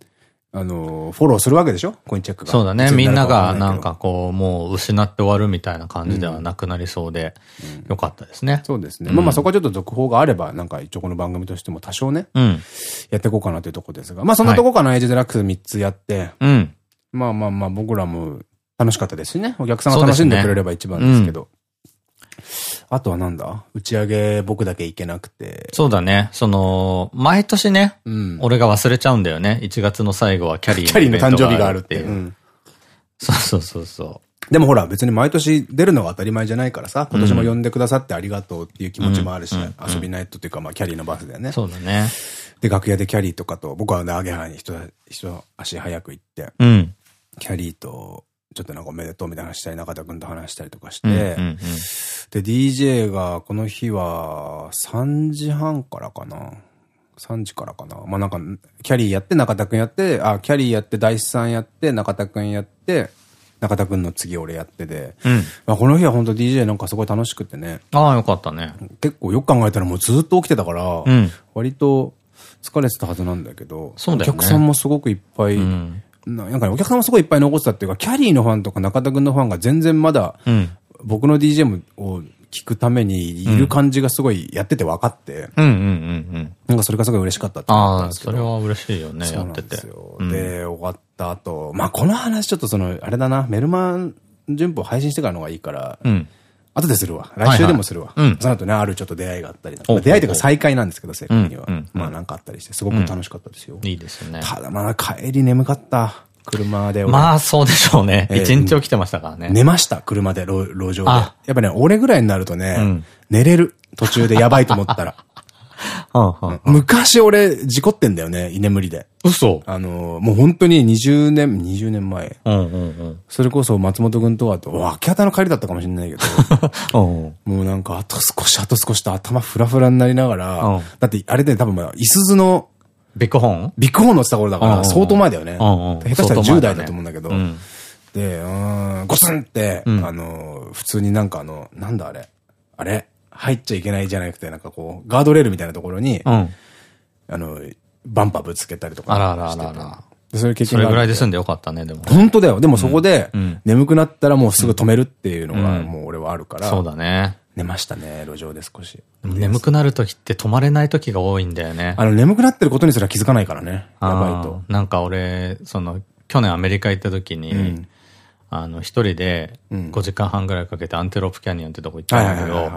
あの、フォローするわけでしょ？コインチェックが。そうだね。みんながなんかこう、もう失って終わるみたいな感じではなくなりそうで、よかったですね。そうですね。まあまあそこはちょっと続報があれば、なんか一応この番組としても多少ね、うん、やっていこうかなというとこですが、まあそんなとこかな、エイジデラックス3つやって、うん。まあまあまあ僕らも楽しかったですしね。お客さんが楽しんでくれれば一番ですけど。あとはなんだ？打ち上げ僕だけ行けなくて。そうだね。その、毎年ね、うん、俺が忘れちゃうんだよね。1月の最後はキャリーの。キャリーの誕生日があるっていう。うん、そうそうそうそう。でもほら、別に毎年出るのが当たり前じゃないからさ、今年も呼んでくださってありがとうっていう気持ちもあるし、遊びナイトっていうか、まあ、キャリーのバスだよね。そうだね。で、楽屋でキャリーとかと、僕はね、アゲハに人、人足早く行って、うん、キャリーとちょっとなんかおめでとうみたいな話したり、中田くんと話したりとかして、で、DJ がこの日は3時半からかな。3時からかな。まあなんか、キャリーやって、中田くんやって、あ、キャリーやって、大志さんやって、中田くんやって、中田くんの次俺やってて、うん、まあこの日は本当 DJ なんかすごい楽しくてね。ああ、よかったね。結構よく考えたらもうずっと起きてたから、うん、割と疲れてたはずなんだけど、そうだよね、お客さんもすごくいっぱい、うん、なんかね、お客さんもすごいいっぱい残ってたっていうか、キャリーのファンとか中田くんのファンが全然まだ、僕の DJ を聞くためにいる感じがすごいやってて分かって。なんかそれがすごい嬉しかったってああ、それは嬉しいよね、やってて。で、終わった後、まあこの話ちょっとその、あれだな、メルマン順法配信してからの方がいいから、うん。後でするわ。来週でもするわ。その後ね、あるちょっと出会いがあったり。出会いというか再会なんですけど、正確には。まあなんかあったりして、すごく楽しかったですよ。いいですよね。ただまだ帰り眠かった。車で。まあ、そうでしょうね。一日起きてましたからね。寝ました、車で、路上で。やっぱね、俺ぐらいになるとね、寝れる。途中でやばいと思ったら。昔俺、事故ってんだよね、居眠りで。嘘。あの、もう本当に20年、20年前。それこそ松本君とはと、秋葉の帰りだったかもしれないけど、もうなんか、あと少し、あと少しと頭フラフラになりながら、だって、あれで多分、まあ、いすずの、ビッグホーン？ビッグホーン乗ってた頃だから、相当前だよね。下手したら10代だと思うんだけど。で、うん、ゴスンって、あの、普通になんかあの、なんだあれ？あれ？入っちゃいけないじゃなくて、なんかこう、ガードレールみたいなところに、あの、バンパーぶつけたりとかあらららら。それ経験それぐらいで済んでよかったね、でも。本当だよ。でもそこで、眠くなったらもうすぐ止めるっていうのが、もう俺はあるから。そうだね。寝ましたね、路上で少し。眠くなる時って止まれない時が多いんだよね。あの、眠くなってることにすら気づかないからね。やばいと。なんか俺、その、去年アメリカ行った時に、うん、あの、一人で5時間半ぐらいかけてアンテロープキャニオンってとこ行ったんだけど、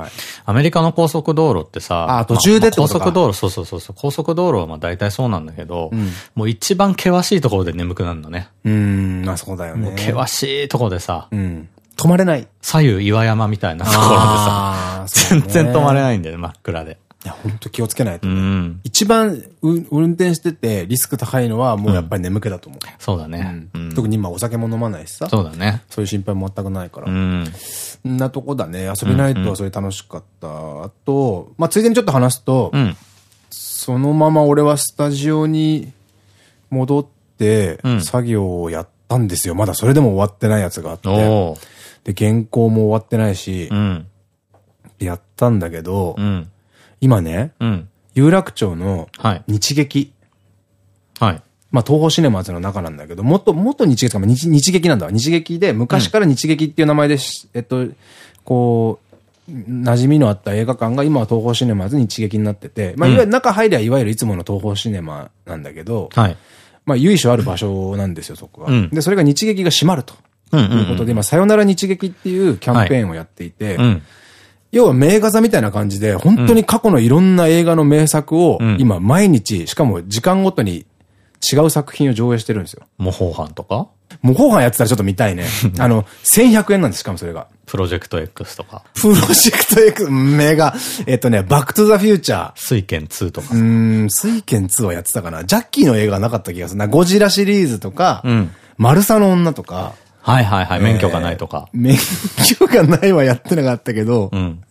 アメリカの高速道路ってさ、あ、途中で高速道路、そうそうそうそう、高速道路はまあ大体そうなんだけど、うん、もう一番険しいところで眠くなるのね。うん、まあそうだよね。もう険しいところでさ、うん、止まれない。左右岩山みたいなところでさ、全然止まれないんだよね、真っ暗で。いや、本当気をつけないと、ね。うん、一番運転しててリスク高いのはもうやっぱり眠気だと思う。うん、そうだね、うん。特に今お酒も飲まないしさ。そうだね。そういう心配も全くないから。うん。んなとこだね。遊びナイトはそれ楽しかった。あと、まあ、ついでにちょっと話すと、うん、そのまま俺はスタジオに戻って、作業をやったんですよ。まだそれでも終わってないやつがあって。で、原稿も終わってないし、うん、やったんだけど、うん、今ね、うん、有楽町の日劇。はい。まあ、東宝シネマズの中なんだけど、もっと、もっと日劇か、日日劇なんだ日劇で、昔から日劇っていう名前で、えっと、こう、馴染みのあった映画館が今は東宝シネマズ日劇になってて、まあ、いわゆる中入りゃいわゆるいつもの東宝シネマなんだけど、はい。まあ、由緒ある場所なんですよ、そこは。で、それが日劇が閉まると。ということで、今、さよなら日劇っていうキャンペーンをやっていて、要は名画座みたいな感じで、本当に過去のいろんな映画の名作を、今毎日、しかも時間ごとに違う作品を上映してるんですよ。模倣犯とか？模倣犯やってたらちょっと見たいね。あの、1100円なんです、しかもそれが。プロジェクト X とか？プロジェクト X、名画。えっとね、バックトゥザフューチャー。水剣2とか。うん、水剣2はやってたかな。ジャッキーの映画がなかった気がするな。ゴジラシリーズとか、うん、マルサの女とか。はいはいはい、免許がないとか。免許がないはやってなかったけど、うん。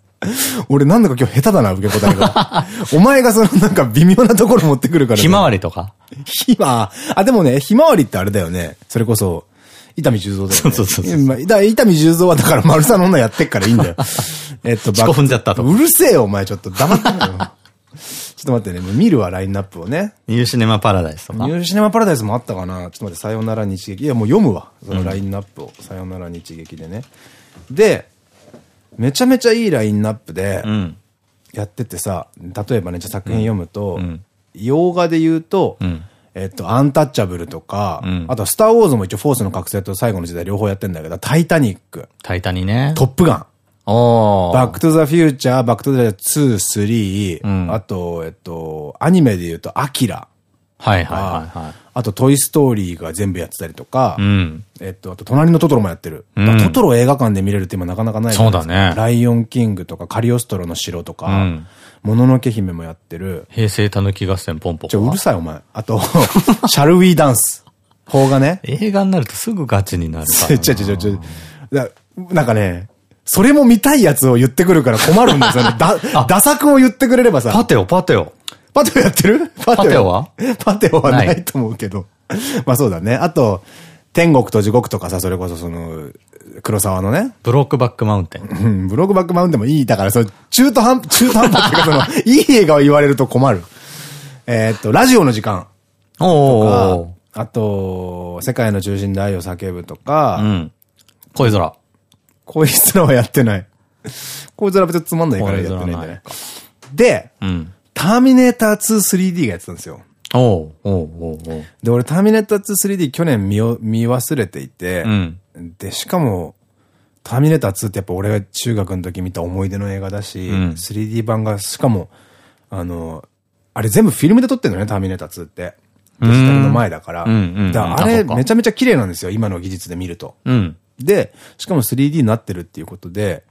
俺なんだか今日下手だな、受け答えが。お前がそのなんか微妙なところ持ってくるから、ひまわりとか？ひま、あ、でもね、ひまわりってあれだよね。それこそ、伊丹十三だよね。そうそうそうそう。だ伊丹十三はだから丸さんの女やってっからいいんだよ。えっと、バッ踏んじゃったと。うるせえよ、お前ちょっと黙ってよ。ちょっと待ってね、見るわ、ラインナップをね。ニューシネマパラダイスとか。ニューシネマパラダイスもあったかなちょっと待って、さよなら日劇。いや、もう読むわ。そのラインナップを。さよなら日劇でね。で、めちゃめちゃいいラインナップで、やっててさ、例えばね、じゃ作品読むと、洋画で言うと、えっと、アンタッチャブルとか、あと、スターウォーズも一応フォースの覚醒と最後のジェダイ両方やってんだけど、タイタニック。タイタニね。トップガン。バックトゥザフューチャー、バックトゥザ2、3、うん、あと、えっと、アニメで言うと、アキラ。はいはいはいはい。あと、トイストーリーが全部やってたりとか、うん、えっと、あと、隣のトトロもやってる。うん、トトロ映画館で見れるって今なかなかないそうだね。ライオンキングとか、カリオストロの城とか、もののけ姫もやってる。平成たぬき合戦ポンポコ。ちょ、うるさいお前。あと、シャルウィーダンス。邦画ね。映画になるとすぐガチになるからな。ちょちょちょちょ。なんかね、それも見たいやつを言ってくるから困るんですよね。だ、打作を言ってくれればさ。パテオ、パテオ。パテオやってる？パテオは？パテオはないと思うけど。まあそうだね。あと、天国と地獄とかさ、それこそその、黒沢のね。ブロックバックマウンテン。うん、ブロックバックマウンテンもいい。だから、そ中途半、中途半端っていうか、その、いい映画を言われると困る。えっと、ラジオの時間。おおあと、世界の中心で愛を叫ぶとか。うん。恋空。恋空はやってない。恋空別につまんないからやってないんだね。で、うん、ターミネーター 2-3D がやってたんですよ。おおおおで、俺ターミネーター 2-3D 去年見見忘れていて、うん、で、しかも、ターミネーター2ってやっぱ俺が中学の時見た思い出の映画だし、うん、3D 版が、しかも、あの、あれ全部フィルムで撮ってんのね、ターミネーター2って。デジタルの前だから。だからあれめちゃめちゃ綺麗なんですよ、今の技術で見ると。うん、で、しかも 3D になってるっていうことで、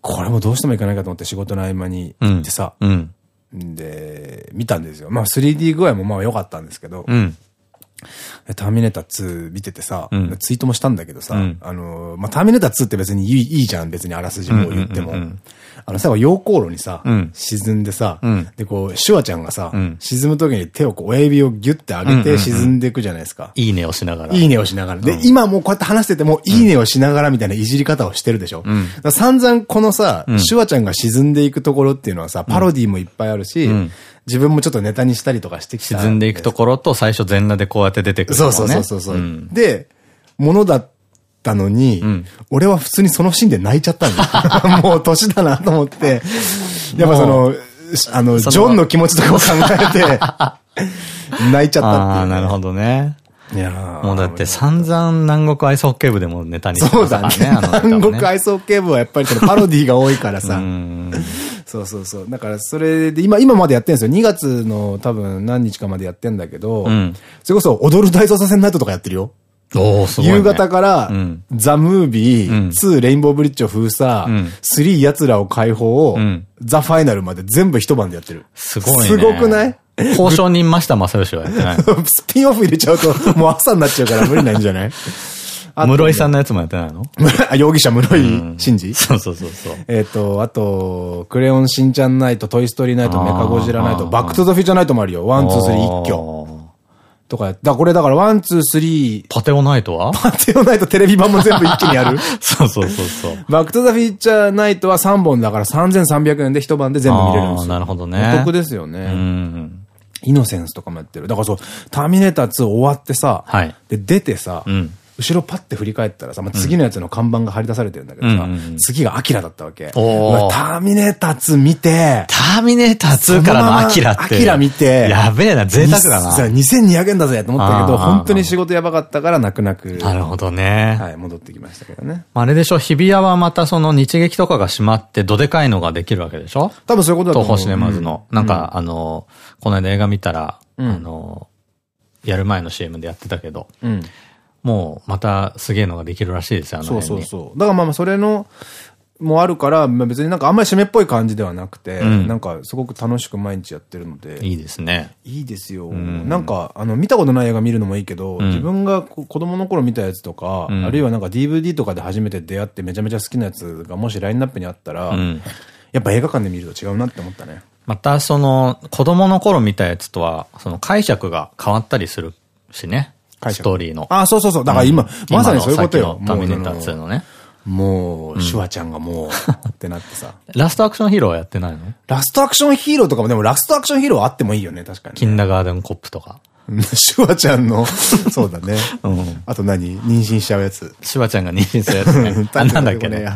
これもどうしてもいかないかと思って仕事の合間に行ってさ、うん、で、見たんですよ。まあ 3D 具合もまあ良かったんですけど、うんターミネーター2見ててさ、うん、ツイートもしたんだけどさ、うん、あの、まあ、ターミネーター2って別にいいいいじゃん、別にあらすじも言っても。あの、最後、溶鉱炉にさ、うん、沈んでさ、で、こう、シュワちゃんがさ、沈む時に手をこう、親指をギュッて上げて沈んでいくじゃないですか。いいねをしながら。いいねをしながら。で、今もうこうやって話してても、いいねをしながらみたいないじり方をしてるでしょ。散々このさ、シュワちゃんが沈んでいくところっていうのはさ、パロディもいっぱいあるし、自分もちょっとネタにしたりとかしてきた。沈んでいくところと最初全裸でこうやって出てくる、ね。そうそうそうそう。うん、で、ものだったのに、うん、俺は普通にそのシーンで泣いちゃったんだ。もう年だなと思って、やっぱその、あの、ジョンの気持ちとかを考えて、泣いちゃったっていう、ああ、なるほどね。いやもうだって散々南国アイスホッケー部でもネタにしてたからね。そうだね。南国アイスホッケー部はやっぱりこのパロディが多いからさ。そうそうそう。だからそれで、今、今までやってるんですよ。2月の多分何日かまでやってんだけど、うん、それこそ踊る大捜査線ナイトとかやってるよ。おすごい、ね、夕方から、うん、ザ・ムービー、うん、2レインボーブリッジを封鎖、うん、3奴らを解放、うん、ザ・ファイナルまで全部一晩でやってる。すごいね。すごくない？交渉人増田正義はやってない。スピンオフ入れちゃうと、もう朝になっちゃうから無理なんじゃない？室井さんのやつもやってないの？容疑者室井慎次そうそうそうそう。えっと、あと、クレヨンしんちゃんナイト、トイストーリーナイト、メカゴジラナイト、バックトゥザフューチャーナイトもあるよ。ワン、ツー、スリー一挙。とかやだ、これだから、ワン、ツー、スリー。パテオナイトは？パテオナイトテレビ版も全部一気にやる そうそうそうそう。バックトゥザフューチャーナイトは3本だから3300円で一晩で全部見れるんですよ。なるほどね。お得ですよね。うん。イノセンスとかもやってる。だからそう、ターミネーター2終わってさ、はい、で、出てさ、うん、後ろパッて振り返ったらさ、まあ、次のやつの看板が張り出されてるんだけどさ、次がアキラだったわけ。ターミネーター2見て、ターミネーター2からのアキラって。アキラ見て、やべえな、贅沢だな。2200円だぜと思ったけど、本当に仕事やばかったから泣く泣く。なるほどね。はい、戻ってきましたけどね。あれでしょ、日比谷はまたその日劇とかが閉まって、どでかいのができるわけでしょ？多分そういうことだと思う。東宝シネマズの。なんか、あの、この間映画見たら、あの、やる前の CM でやってたけど、もうまたすげえのができるらしいですよ、あのそうそうそう。だからまあまあそれの、もあるから、まあ、別になんかあんまり締めっぽい感じではなくて、うん、なんかすごく楽しく毎日やってるので。いいですね。いいですよ。うん、なんか、あの、見たことない映画見るのもいいけど、うん、自分が子供の頃見たやつとか、あるいはなんか DVD とかで初めて出会ってめちゃめちゃ好きなやつがもしラインナップにあったら、やっぱ映画館で見ると違うなって思ったね。またその、子供の頃見たやつとは、その解釈が変わったりするしね。ストーリーの。あ、そうそうそう。だから今、まさにそういうことよ。ターミネーター2のね。もう、シュワちゃんがもう、ってなってさ。ラストアクションヒーローはやってないの？ラストアクションヒーローとかも、でもラストアクションヒーローはあってもいいよね、確かに。キンダガーデンコップとか。シュワちゃんの、そうだね。うん。あと何？妊娠しちゃうやつ。シュワちゃんが妊娠するやつね。あ、なんだっけね。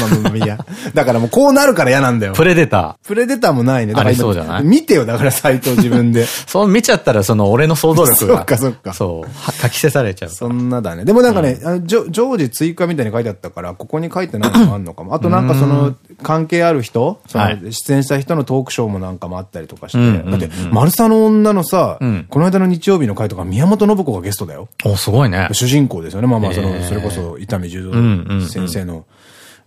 まあまあいいや。だからもうこうなるから嫌なんだよ。プレデター。プレデターもないね。だからそうじゃない？見てよ、だからサイト自分で。そう見ちゃったらその俺の想像力が。そっかそっか。そう。書き消されちゃう。そんなだね。でもなんかね、常時追加みたいに書いてあったから、ここに書いてないのもあるのかも。あとなんかその、関係ある人、その出演した人のトークショーもなんかもあったりとかして。だって、マルサの女のさ、この間の日曜日の回とか宮本信子がゲストだよ。お、すごいね。主人公ですよね。まあまあ、その、それこそ伊丹十三先生の。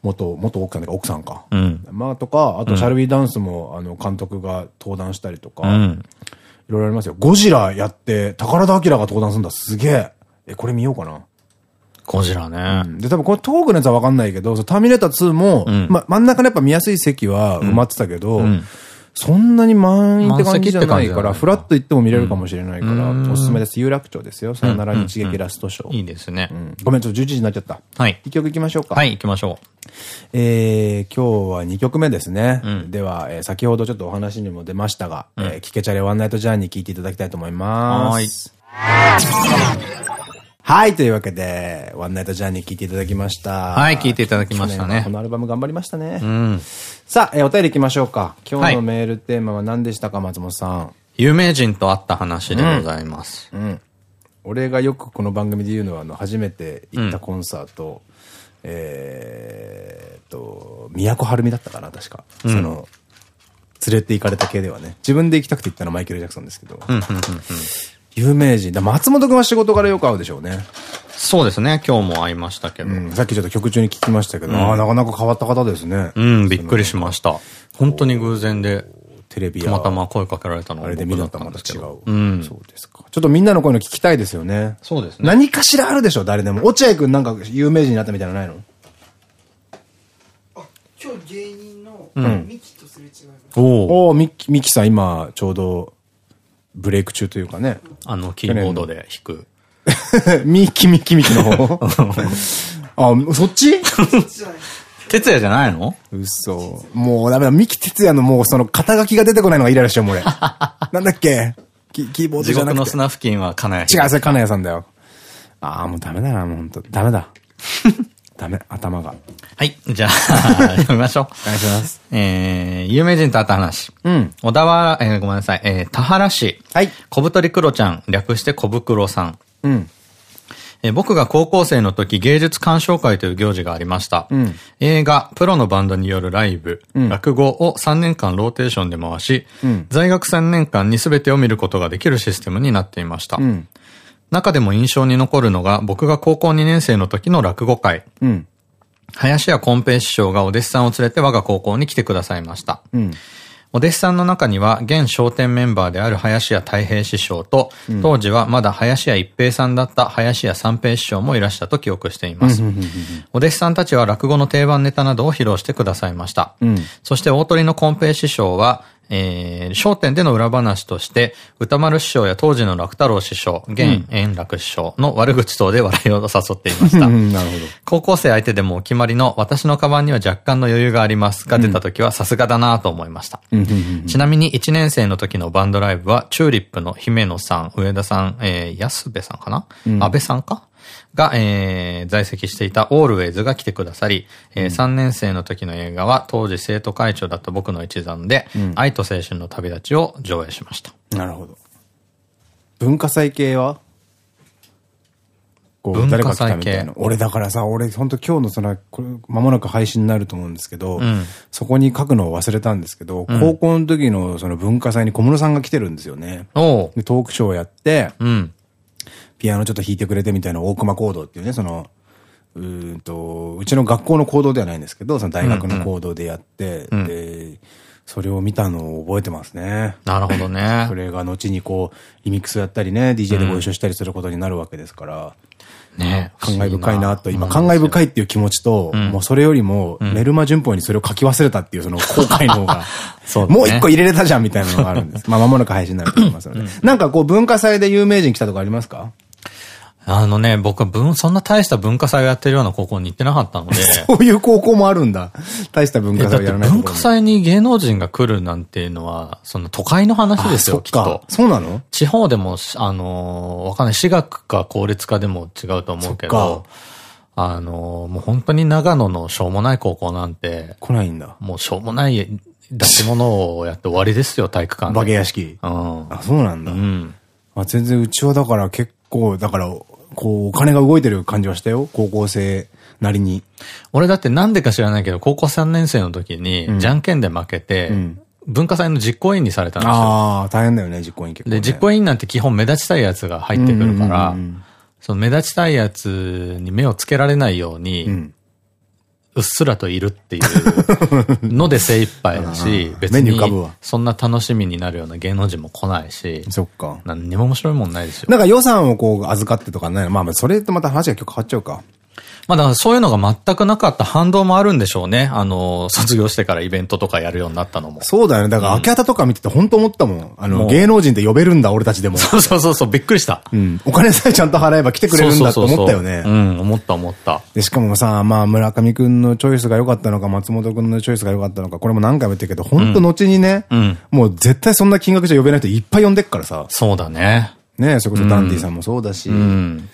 元、元奥さんか奥さんか。うん、まあとか、あとシャルビーダンスも、あの、監督が登壇したりとか、うん、いろいろありますよ。ゴジラやって、宝田明が登壇するんだ。すげえ。え、これ見ようかな。ゴジラね。うん、で、多分これトークのやつはわかんないけど、ターミネーター2も、うん、ま、真ん中のやっぱ見やすい席は埋まってたけど、うんそんなに満員って感じじゃないから、フラッと行っても見れるかもしれないから、おすすめです。有楽町ですよ。さよなら日劇ラストショー。いいですね。ごめん、ちょっと11時になっちゃった。はい。一曲行きましょうか。はい、行きましょう。えー、今日は2曲目ですね。では、え先ほどちょっとお話にも出ましたが、え聞けちゃれワンナイトジャーニー聞いていただきたいと思います。はい。はい、というわけで、ワンナイトジャーニー聞いていただきました。はい、聞いていただきましたね。このアルバム頑張りましたね。うん、さあ、えお便り行きましょうか。今日のメールテーマは何でしたか、松本さん？有名人と会った話でございます。うん。うん、俺がよくこの番組で言うのは、あの、初めて行ったコンサート、うん、えっと、都はるみだったかな、確か。その、連れて行かれた系ではね。自分で行きたくて行ったのはマイケル・ジャクソンですけど。有名人。だ松本くんは仕事からよく会うでしょうね。そうですね。今日も会いましたけど。うん、さっきちょっと曲中に聞きましたけど、うん、ああ、なかなか変わった方ですね。うん、びっくりしました。本当に偶然で。テレビたまたま声かけられたのあれで見たとまた違う。うん。そうですか。ちょっとみんなの声の聞きたいですよね。そうですね。何かしらあるでしょ、誰でも。落合くんなんか有名人になったみたいなのないの？あ、今日芸人のミキとすれ違いました。おおミキ、ミキさん今ちょうどブレイク中というかね。あの、キーボードで弾く。ミキミキミキの方 あ、そっち？哲也じゃないの？嘘。もうダメだ。ミキ哲也のもうその肩書きが出てこないのがイライラしちゃうもん俺。なんだっけ？キキーボードじゃなくて。地獄の砂付近は金谷。違う、それ金谷さんだよ。ああ、もうダメだな、もうほんと。ダメだ。ダメ、頭が。はい。じゃあ、読みましょう。お願いします。えー、有名人と会った話。うん。小田原、えー、ごめんなさい。えー、田原市。はい。小太りクロちゃん、略して小袋さん。うん。え僕が高校生の時芸術鑑賞会という行事がありました。うん、映画、プロのバンドによるライブ、うん、落語を3年間ローテーションで回し、うん、在学3年間に全てを見ることができるシステムになっていました。中でも印象に残るのが、僕が高校2年生の時の落語会。うん、林家コンペ師匠がお弟子さんを連れて我が高校に来てくださいました。うん、お弟子さんの中には、現商店メンバーである林家太平師匠と、うん、当時はまだ林家一平さんだった林家三平師匠もいらしたと記憶しています。お弟子さんたちは落語の定番ネタなどを披露してくださいました。うん、そして大鳥のコンペ師匠は、えー、商店での裏話として、歌丸師匠や当時の楽太郎師匠、現円楽師匠の悪口等で笑いを誘っていました。なるほど。高校生相手でもお決まりの私のカバンには若干の余裕がありますが出た時はさすがだなと思いました。ちなみに1年生の時のバンドライブは、チューリップの姫野さん、上田さん、えー、安部さんかな、うん、安倍さんか？が、えー、在籍していたオールウェイズが来てくださり、えー、3年生の時の映画は当時生徒会長だった僕の一座で、うん、愛と青春の旅立ちを上映しました。なるほど。文化祭系は？こう、誰か来たみたいな。俺だからさ、俺本当今日のその、これ、間もなく配信になると思うんですけど、うん、そこに書くのを忘れたんですけど、うん、高校の時のその文化祭に小室さんが来てるんですよね。でトークショーをやって、うん、ピアノちょっと弾いてくれてみたいな大熊行動っていうね、その、うんと、うちの学校の行動ではないんですけど、その大学の行動でやって、うんうん、で、それを見たのを覚えてますね。なるほどね。それが後にこう、リミックスやったりね、DJ でご一緒したりすることになるわけですから。ね感慨深いなと、今、感慨深いっていう気持ちと、もうそれよりも、メルマ順法にそれを書き忘れたっていうその後悔の方が、そうもう一個入れれたじゃんみたいなのがあるんです。まあ、間もなく配信になると思いますので。なんかこう、文化祭で有名人来たとかありますか？あのね、僕は文、そんな大した文化祭をやってるような高校に行ってなかったので。そういう高校もあるんだ。大した文化祭をやらない文化祭に芸能人が来るなんていうのは、その都会の話ですよ、きっと。そうなの？地方でも、あの、わかんない。私学か公立かでも違うと思うけど、あの、もう本当に長野のしょうもない高校なんて。来ないんだ。もうしょうもない出し物をやって終わりですよ、体育館で。化け屋敷。うん。あ、そうなんだ。うん。あ全然うちはだから結構、だから、こう、お金が動いてる感じはしたよ。高校生なりに。俺だってなんでか知らないけど、高校3年生の時に、じゃんけんで負けて、うん、文化祭の実行委員にされたんですよ。ああ、大変だよね、実行委員結構、ね、で、実行委員なんて基本目立ちたいやつが入ってくるから、その目立ちたいやつに目をつけられないように、うん、うっすらといるっていうので精一杯だし、別にそんな楽しみになるような芸能人も来ないし、そっか。何にも面白いもんないですよ。なんか予算をこう預かってとかね、まあそれとまた話が今日変わっちゃうか。まあだからそういうのが全くなかった反動もあるんでしょうね。あの、卒業してからイベントとかやるようになったのも。そうだよね。だから、秋葉とか見てて本当思ったもん。あの、芸能人って呼べるんだ、俺たちでも。そうそうそうそう、びっくりした。うん。お金さえちゃんと払えば来てくれるんだと思ったよね。うん、思った思った。で、しかもさ、まあ、村上くんのチョイスが良かったのか、松本くんのチョイスが良かったのか、これも何回も言ってるけど、本当後にね、うん、もう絶対そんな金額じゃ呼べない人いっぱい呼んでっからさ。そうだね。ねそれこそダンディさんもそうだし。うん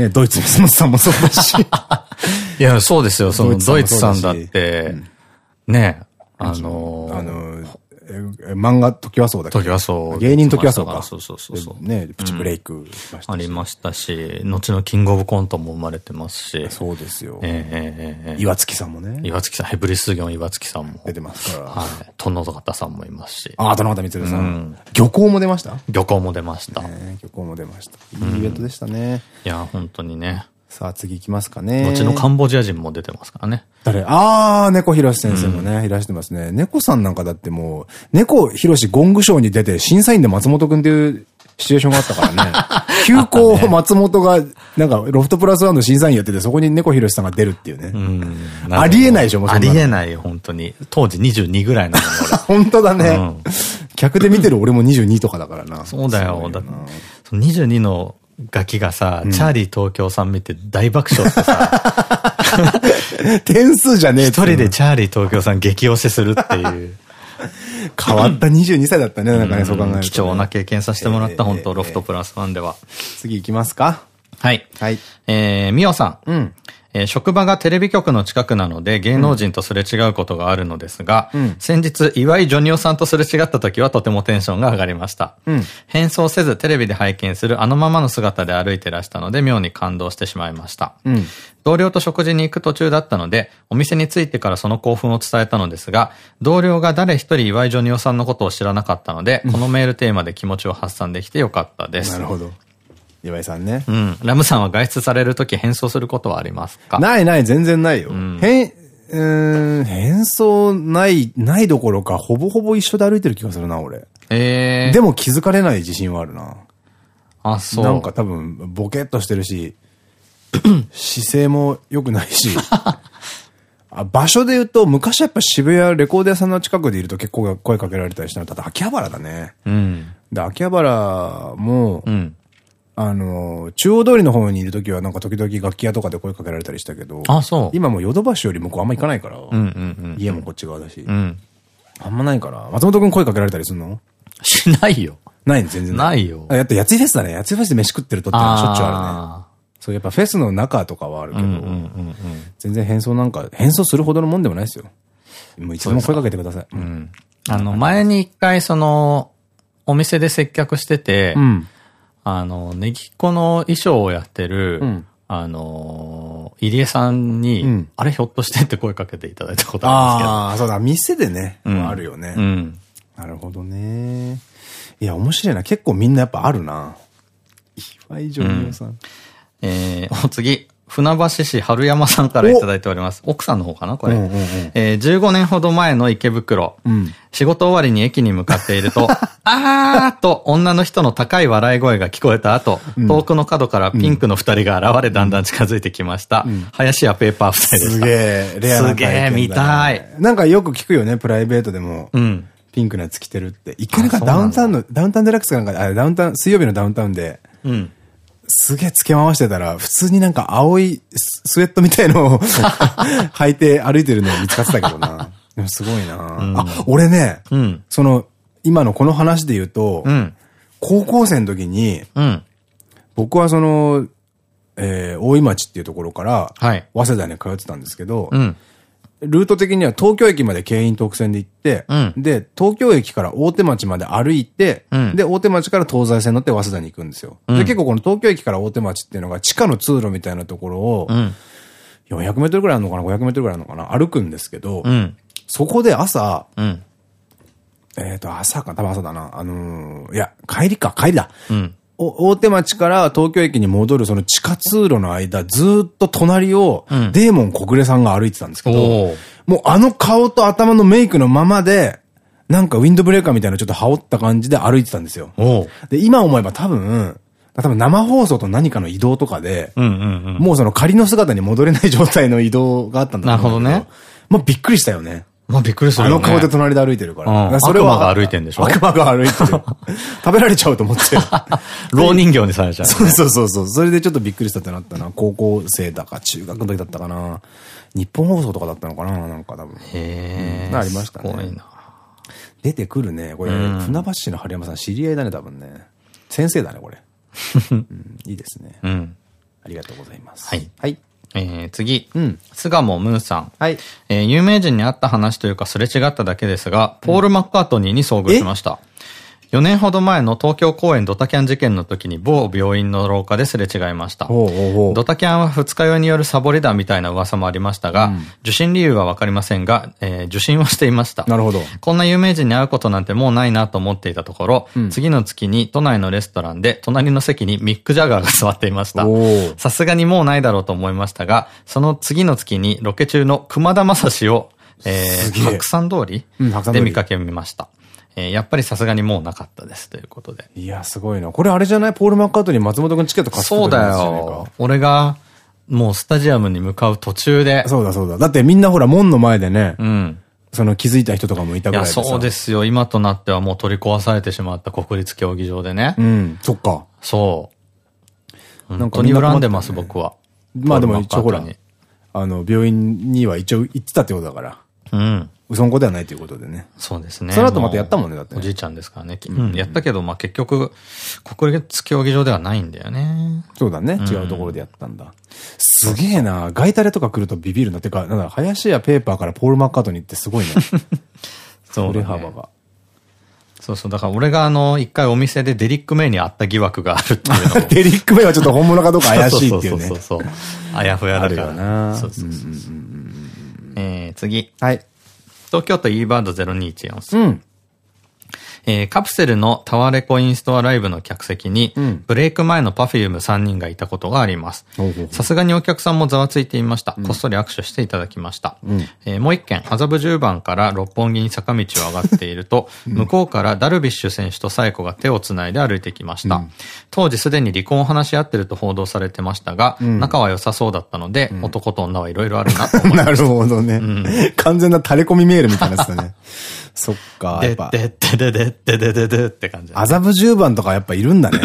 ね、ドイツのさんもそうだし。いや、そうですよ。そのドイツさんだって、ね、あのあの漫画、時はそうだけ？ど。時はそう。芸人時はそうか。そうそうそうそう。ね、プチブレイクありましたし、後のキングオブコントも生まれてますし。そうですよ。ええええ岩月さんもね。岩月さん、ヘブリスギョン岩月さんも。出てますから。はい。殿方さんもいますし。ああ、殿方光さん。漁港も出ました？漁港も出ました。漁港も出ました。いいイベントでしたね。いや、本当にね。さあ次行きますかね。後のカンボジア人も出てますからね。誰？あー、猫ひろし先生もね、いらしてますね。猫さんなんかだってもう、猫ひろしゴングショーに出て、審査員で松本くんっていうシチュエーションがあったからね。休校松本が、なんか、ロフトプラスワンの審査員やってて、そこに猫ひろしさんが出るっていうね。うありえないでしょ、もうありえないよ、本当に。当時22ぐらいなの俺。本当だね。うん、客で見てる俺も22とかだからな。そうだよ。だ22のガキがさ、うん、チャーリー東京さん見て大爆笑してさ、点数じゃねえ一人でチャーリー東京さん激推しするっていう。変わった22歳だったね、なんかね、そう考えると、ね、貴重な経験させてもらった、本当ロフトプラスワンでは。次行きますかはい。はい。えー、みおさん。うん。えー、職場がテレビ局の近くなので芸能人とすれ違うことがあるのですが、うん、先日岩井ジョニオさんとすれ違った時はとてもテンションが上がりました。うん、変装せずテレビで拝見するあのままの姿で歩いてらしたので妙に感動してしまいました。うん、同僚と食事に行く途中だったので、お店に着いてからその興奮を伝えたのですが、同僚が誰一人岩井ジョニオさんのことを知らなかったので、このメールテーマで気持ちを発散できてよかったです。なるほど。岩井さんね。うん。ラムさんは外出されるとき変装することはありますか？ないない、全然ないよ。うん、変、うん、変装ない、ないどころか、ほぼほぼ一緒で歩いてる気がするな、俺。ええー。でも気づかれない自信はあるな。あ、そう。なんか多分、ボケっとしてるし、姿勢も良くないし。あ場所で言うと、昔やっぱ渋谷レコード屋さんの近くでいると結構声かけられたりしたの。ただ秋葉原だね。うん。で、秋葉原も、うん、あの、中央通りの方にいるときはなんか時々楽器屋とかで声かけられたりしたけど、あ、そう。今もうヨドバシより向こうあんま行かないから、家もこっち側だし、うん、あんまないから、松本くん声かけられたりするの？しないよ。ない全然ない。ないよ。やっぱやついフェスだね。やついフェスで飯食ってるとってのはしょっちゅうあるね。そう、やっぱフェスの中とかはあるけど、全然変装なんか、変装するほどのもんでもないですよ。もういつでも声かけてください。うん。あの、前に一回その、お店で接客してて、うん、あの、ネギっ子の衣装をやってる、うん、あの、入江さんに、うん、あれひょっとしてって声かけていただいたことあるんですけど。ああ、そうだ、店でね、うん、あるよね。うん。なるほどね。いや、面白いな。結構みんなやっぱあるな。岩井ジョニオさん、えー、お次。船橋市春山さんからいただいております。奥さんの方かなこれ。え15年ほど前の池袋。うん、仕事終わりに駅に向かっていると、あーと女の人の高い笑い声が聞こえた後、うん、遠くの角からピンクの二人が現れだんだん近づいてきました。うん、林家ペーパー二人でした。すげえ、レアな、すげえ、見たい。なんかよく聞くよね、プライベートでも。うん。ピンクのやつ着てるって。一回なんかダウンタウンの、ダウンタウンデラックスかなんか、あ、ダウンタウン、水曜日のダウンタウンで、うん。すげえ付け回してたら、普通になんか青いスウェットみたいのを 履いて歩いてるのを見つかってたけどな。でもすごいな、うん、あ、俺ね、うん、その、今のこの話で言うと、うん、高校生の時に、僕はその、えー、大井町っていうところから、はい、早稲田に通ってたんですけど、ルート的には東京駅まで京浜東北線で行って、うん、で、東京駅から大手町まで歩いて、うん、で、大手町から東西線乗って早稲田に行くんですよ。うん、で、結構この東京駅から大手町っていうのが地下の通路みたいなところを、400メートルぐらいあるのかな ?500 メートルぐらいあるのかな？歩くんですけど、そこで朝、えっと、朝か、多分朝だな。あのー、いや、帰りか、帰りだ。大手町から東京駅に戻るその地下通路の間、ずっと隣を、デーモン小暮さんが歩いてたんですけど、もうあの顔と頭のメイクのままで、なんかウィンドブレーカーみたいなちょっと羽織った感じで歩いてたんですよ。で、今思えば多分、多分生放送と何かの移動とかで、もうその仮の姿に戻れない状態の移動があったんだなるほどね。まあびっくりしたよね。まあびっくりするよ、ね。あの顔で隣で歩いてるから。うん、それは。悪魔が歩いてんでしょ？悪魔が歩いてる。食べられちゃうと思って。老人形にされちゃう、ね。そうそうそうそう。それでちょっとびっくりしたってなったな。高校生だか中学の時だったかな。日本放送とかだったのかななんか多分。へえ、うん。ありましたね。すごいな。出てくるね。これ、うん、船橋市の春山さん知り合いだね、多分ね。先生だね、これ。うん、いいですね。うん。ありがとうございます。はい。はい。えー、次。うん。巣鴨ムーさん。はい。えー、有名人に会った話というかすれ違っただけですが、ポール・マッカートニーに遭遇しました。4年ほど前の東京公演ドタキャン事件の時に某病院の廊下ですれ違いました。ドタキャンは二日酔いによるサボりだみたいな噂もありましたが、うん、受診理由はわかりませんが、えー、受診はしていました。なるほど。こんな有名人に会うことなんてもうないなと思っていたところ、うん、次の月に都内のレストランで隣の席にミック・ジャガーが座っていました。さすがにもうないだろうと思いましたが、その次の月にロケ中の熊田正史をえー、白山通りで見かけました。えー、やっぱりさすがにもうなかったですということで。いや、すごいな。これあれじゃない？ポール・マッカートに松本君チケット買ってそうだよ。俺が、もうスタジアムに向かう途中で。そうだそうだ。だってみんなほら門の前でね。うん。その気づいた人とかもいたぐらいでいや、そうですよ。今となってはもう取り壊されてしまった国立競技場でね。うん。そっか。そう。本当に恨んでます、僕は。まあでも一応ほら、あの、病院には一応行ってたってことだから。うん。嘘んこではないということでね。そうですね。その後またやったもんね、だって、おじいちゃんですからね。うん、やったけど、まあ結局、国立競技場ではないんだよね。そうだね。違うところでやったんだ。すげえなガイタレとか来るとビビるな。てか、なんだ、林家ペーパーからポール・マッカートニーってすごいね。そう、ね。振れ幅が。そうそう。だから俺があの、一回お店でデリック・メイに会った疑惑があるっていうの デリック・メイはちょっと本物かどうか怪しいっていうね。そうそうそう。あやふやだから。なそうそうそう。えー、次。はい。東京都 e バード0214さん。うんえー、カプセルのタワレコインストアライブの客席に、うん、ブレイク前の Perfume 3人がいたことがあります。さすがにお客さんもざわついていました。うん、こっそり握手していただきました。うん、えー、もう一件、麻布十番から六本木に坂道を上がっていると、向こうからダルビッシュ選手と紗栄子が手を繋いで歩いてきました。当時すでに離婚を話し合ってると報道されてましたが、仲は良さそうだったので、男と女はいろいろあるなと思いました。なるほどね。完全な垂れ込みメールみたいなやつだね。そっか。でってってででってでででって感じ。麻布十番とかやっぱいるんだね。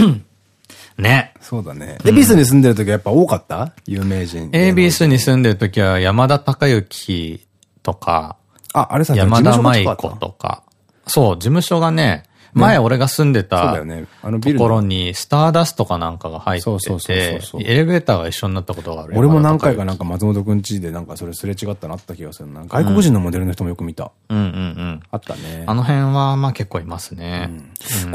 ね。そうだね。エビスに住んでる時はやっぱ多かった？有名人。エビスに住んでる時は山田孝之とか、あ、あれさ、山田舞子とか。そう、事務所がね、前俺が住んでたところにスターダストかなんかが入ってて、エレベーターが一緒になったことがある。俺も何回かなんか松本くんちでなんかそれすれ違ったなった気がするな。外国人のモデルの人もよく見た。うんうんうん。あったね。あの辺はまあ結構いますね。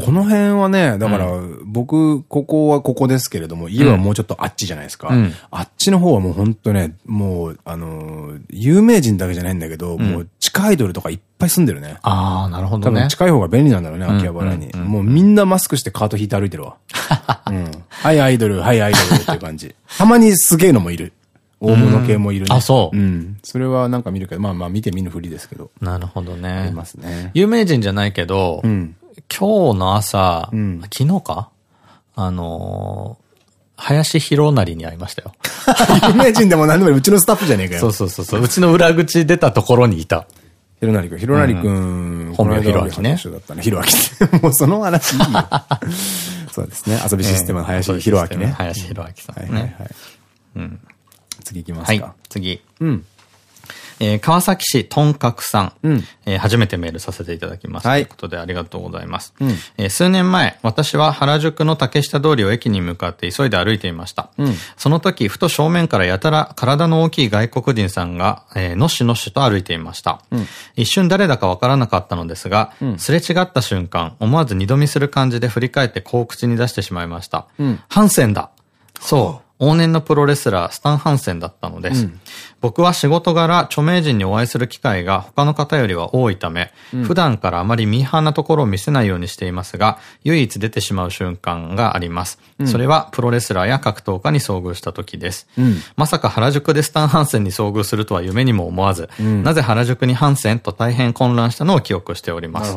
この辺はね、だから僕、ここはここですけれども、家はもうちょっとあっちじゃないですか。あっちの方はもう本当ね、もう、あの、有名人だけじゃないんだけど、もう地下アイドルとかいっぱい住んでるね。ああ、なるほどね。多分近い方が便利なんだろうね、秋葉原に。もうみんなマスクしてカート引いて歩いてるわ。うん。はい、アイドル、はい、アイドルっていう感じ。たまにすげえのもいる。大物系もいるね。あ、そう。うん。それはなんか見るけど、まあまあ見て見ぬふりですけど。なるほどね。ありますね。有名人じゃないけど、うん、今日の朝、うん、昨日か？あのー、林博成に会いましたよ。有名人でも何でもうちのスタッフじゃねえかよ。そうそうそうそう。うちの裏口出たところにいた。ひろなりくん。ひろなりくん。本名ひろあきね。だったね。ひろあき。もうその話いいよ。そうですね。遊びシステムの林ひろあきね。林ひろあきさん。はいはいはい。うん。次行きますか。はい。次。うん。えー、川崎市とんかくさん。うん、えー、初めてメールさせていただきます。はい。ということでありがとうございます。うん、えー、数年前、私は原宿の竹下通りを駅に向かって急いで歩いていました。うん、その時、ふと正面からやたら体の大きい外国人さんが、えー、のしのしと歩いていました。うん、一瞬誰だかわからなかったのですが、うん、すれ違った瞬間、思わず二度見する感じで振り返ってこう口に出してしまいました。うん、ハンセンだそう。往年のプロレスラー、スタン・ハンセンだったのです。うん、僕は仕事柄、著名人にお会いする機会が他の方よりは多いため、うん、普段からあまりミーハーなところを見せないようにしていますが、唯一出てしまう瞬間があります。うん、それは、プロレスラーや格闘家に遭遇した時です。まさか原宿でスタン・ハンセンに遭遇するとは夢にも思わず、なぜ原宿にハンセンと大変混乱したのを記憶しております。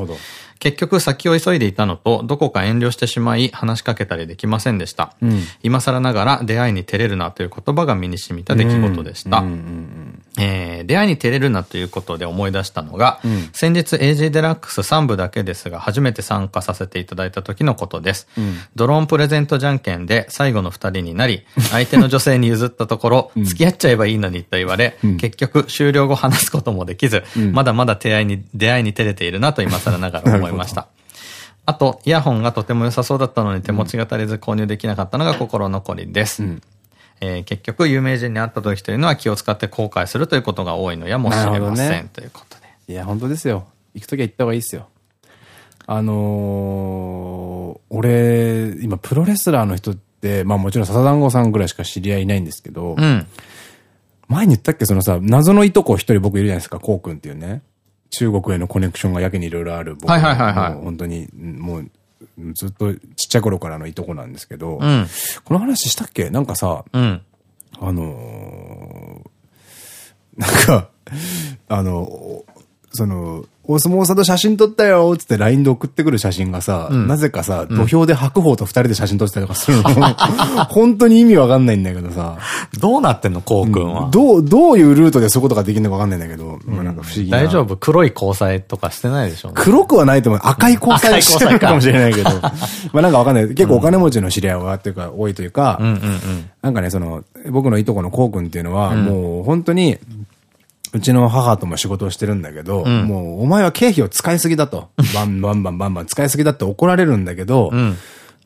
結局先を急いでいたのと、どこか遠慮してしまい話しかけたりできませんでした。うん、今更ながら出会いに照れるなという言葉が身に染みた出来事でした。出会いに照れるなということで思い出したのが、うん、先日 AG デラックス3部だけですが、初めて参加させていただいた時のことです。うん、ドローンプレゼントじゃんけんで最後の2人になり、相手の女性に譲ったところ、付き合っちゃえばいいのにと言われ、結局終了後話すこともできず、まだまだ出会いに、出会いに照れているなと今更ながら思いました。あと、イヤホンがとても良さそうだったのに手持ちが足りず購入できなかったのが心残りです。うん、えー、結局、有名人に会った時というのは気を使って後悔するということが多いのやもしれません、ね、ということで。いや、本当ですよ。行く時は行った方がいいですよ。あのー、俺、今、プロレスラーの人って、まあもちろん笹団子さんぐらいしか知り合いいないんですけど、うん、前に言ったっけ？そのさ、謎のいとこ一人僕いるじゃないですか、こうくんっていうね。中国へのコネクションがやけにいろいろある。はいは。本当に、もう、ずっとちっちゃい頃からのいとこなんですけど、うん、この話したっけ？なんかさ、うん、あのー、なんか、あの、その、お相撲さんと写真撮ったよつって LINE で送ってくる写真がさ、うん、なぜかさ、土俵で白鵬と二人で写真撮ってたりとかするの。本当に意味わかんないんだけどさ。どうなってんのこうくんは？どう、どういうルートでそういうことができるのかわかんないんだけど、まあなんか不思議大丈夫？黒い交際とかしてないでしょ、ね、黒くはないと思う。赤い交際してるかもしれないけど。まあなんかわかんない。結構お金持ちの知り合いはっていうか多いというか、なんかね、その、僕のいとこのこうくんっていうのは、もう本当に、うちの母とも仕事をしてるんだけど、うん、もうお前は経費を使いすぎだと。バンバンバンバンバン使いすぎだって怒られるんだけど、うん、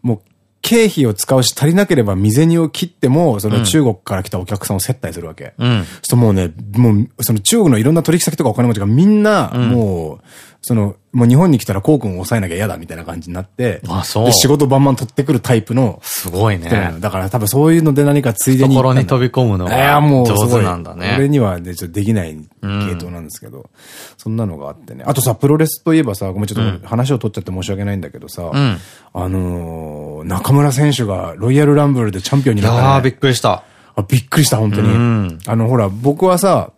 もう経費を使うし足りなければ未銭を切っても、その中国から来たお客さんを接待するわけ。うん、そうもうね、もう、その中国のいろんな取引先とかお金持ちがみんな、もう、その、もう日本に来たらコウ君を抑えなきゃ嫌だみたいな感じになって、あ、そう。で、仕事バンバン取ってくるタイプの。すごいね。だから多分そういうので何かついでに。ところに飛び込むのが上手なんだね。俺にはね、ちょっとできない系統なんですけど、うん、そんなのがあってね。あとさ、プロレスといえばさ、ごめんちょっと話を取っちゃって申し訳ないんだけどさ、うん、あのー、中村選手がロイヤルランブルでチャンピオンになった、ね。ああ、びっくりした。あ、びっくりした、本当に。うん、あの、ほら、僕はさ、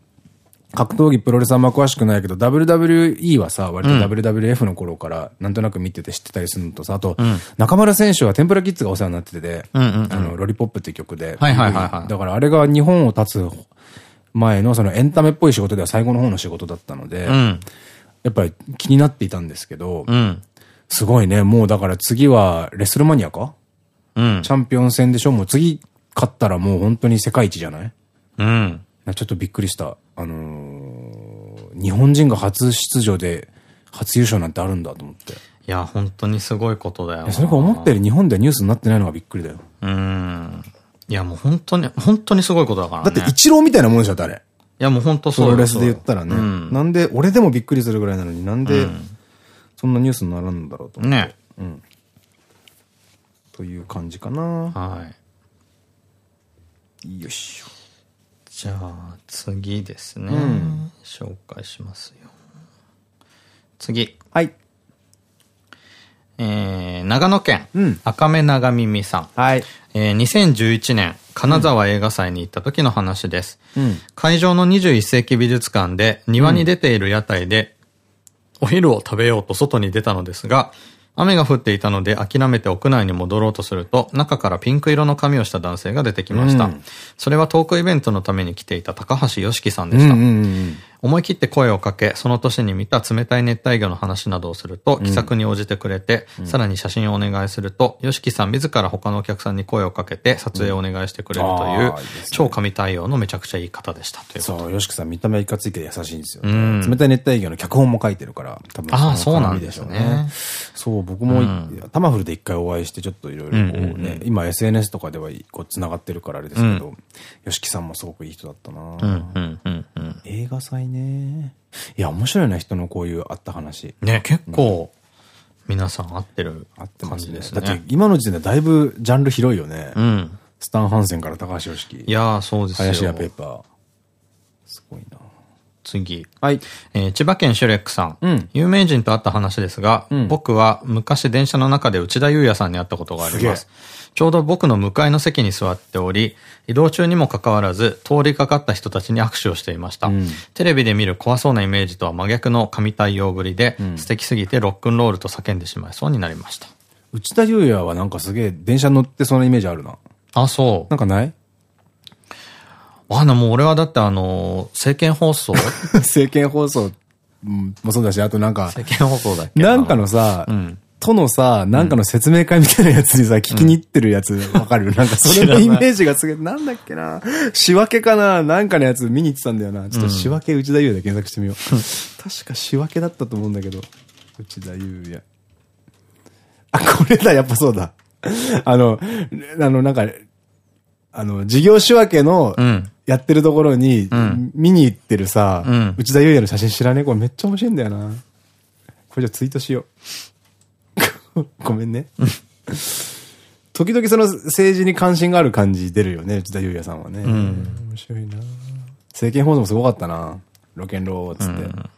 格闘技プロレスあんま詳しくないけど、WWE はさ、割と WWF の頃からなんとなく見てて知ってたりするのとさ、あと、中村選手は天ぷらキッズがお世話になってて、あの、ロリポップっていう曲で。はいはいはい。だからあれが日本を立つ前のそのエンタメっぽい仕事では最後の方の仕事だったので、うん、やっぱり気になっていたんですけど、うん、すごいね、もうだから次はレスルマニアか？うん、チャンピオン戦でしょ？もう次勝ったらもう本当に世界一じゃない？うん。ちょっとびっくりした。あのー、日本人が初出場で初優勝なんてあるんだと思って。いや、本当にすごいことだよ。それが思ったより日本ではニュースになってないのがびっくりだよ。うん。いや、もう本当に、本当にすごいことだからね。だって一郎みたいなもんでしょ、誰？いや、もう本当そうプロレスで言ったらね。うん、なんで、俺でもびっくりするぐらいなのになんで、そんなニュースにならんだろうと思って。ね。うん。という感じかな。はい。よいしょ。じゃあ次ですね、うん、紹介しますよ。次。はい。えー、長野県、うん、赤目長耳さん。はい。えー、2011年、金沢映画祭に行った時の話です。うん、会場の21世紀美術館で庭に出ている屋台で、お昼を食べようと外に出たのですが、雨が降っていたので諦めて屋内に戻ろうとすると、中からピンク色の髪をした男性が出てきました。うん、それはトークイベントのために来ていた高橋良樹さんでした。思い切って声をかけ、その年に見た冷たい熱帯魚の話などをすると、気さくに応じてくれて、うん、さらに写真をお願いすると、ヨシキさん自ら他のお客さんに声をかけて、撮影をお願いしてくれるという、超神対応のめちゃくちゃいい方でしたそう、ヨシキさん見た目いかついけど優しいんですよ、ね。うん、冷たい熱帯魚の脚本も書いてるから、多分ああ、そうなんでしょうね。そう、僕も、タマフルで一回お会いして、ちょっといろいろこうね、今 SNS とかではこう繋がってるからあれですけど、ヨシキさんもすごくいい人だったな映画祭ね。いや、面白いな、人のこういうあった話。ね、結構、皆さん合ってる感じですね。だって今の時点でだいぶジャンル広いよね。うん。スタン・ハンセンから高橋良樹。いやー、そうですよ。林家ペーパー。すごいな。次。はい。えー、千葉県シュレックさん。うん。有名人と会った話ですが、うん、僕は昔電車の中で内田祐也さんに会ったことがあります。ちょうど僕の向かいの席に座っており、移動中にもかかわらず、通りかかった人たちに握手をしていました。うん、テレビで見る怖そうなイメージとは真逆の神対応ぶりで、うん、素敵すぎてロックンロールと叫んでしまいそうになりました。内田祐也はなんかすげえ電車乗ってそうなイメージあるな。あ、そう。なんかない？あの、もう俺はだってあの、政見放送？政見放送。もそうだし、あとなんか、政見放送だっけ？なんかのさ、うん、都のさ、なんかの説明会みたいなやつにさ、聞きに行ってるやつ、わかる？なんかそれのイメージがすげえ、なんだっけな？仕分けかな？なんかのやつ見に行ってたんだよな。ちょっと仕分け内田優で検索してみよう。確か仕分けだったと思うんだけど。内田優也。あ、これだ、やっぱそうだ。あの、あの、なんか、あの、事業仕分けの、やってるところに、見に行ってるさ、うん、内田優也の写真知らね？えこれめっちゃ面白いんだよな。これじゃツイートしよう。ごめんね。時々その政治に関心がある感じ出るよね、内田優也さんはね。うん、面白いな。政見放送もすごかったな。ロケンローっつって。うん、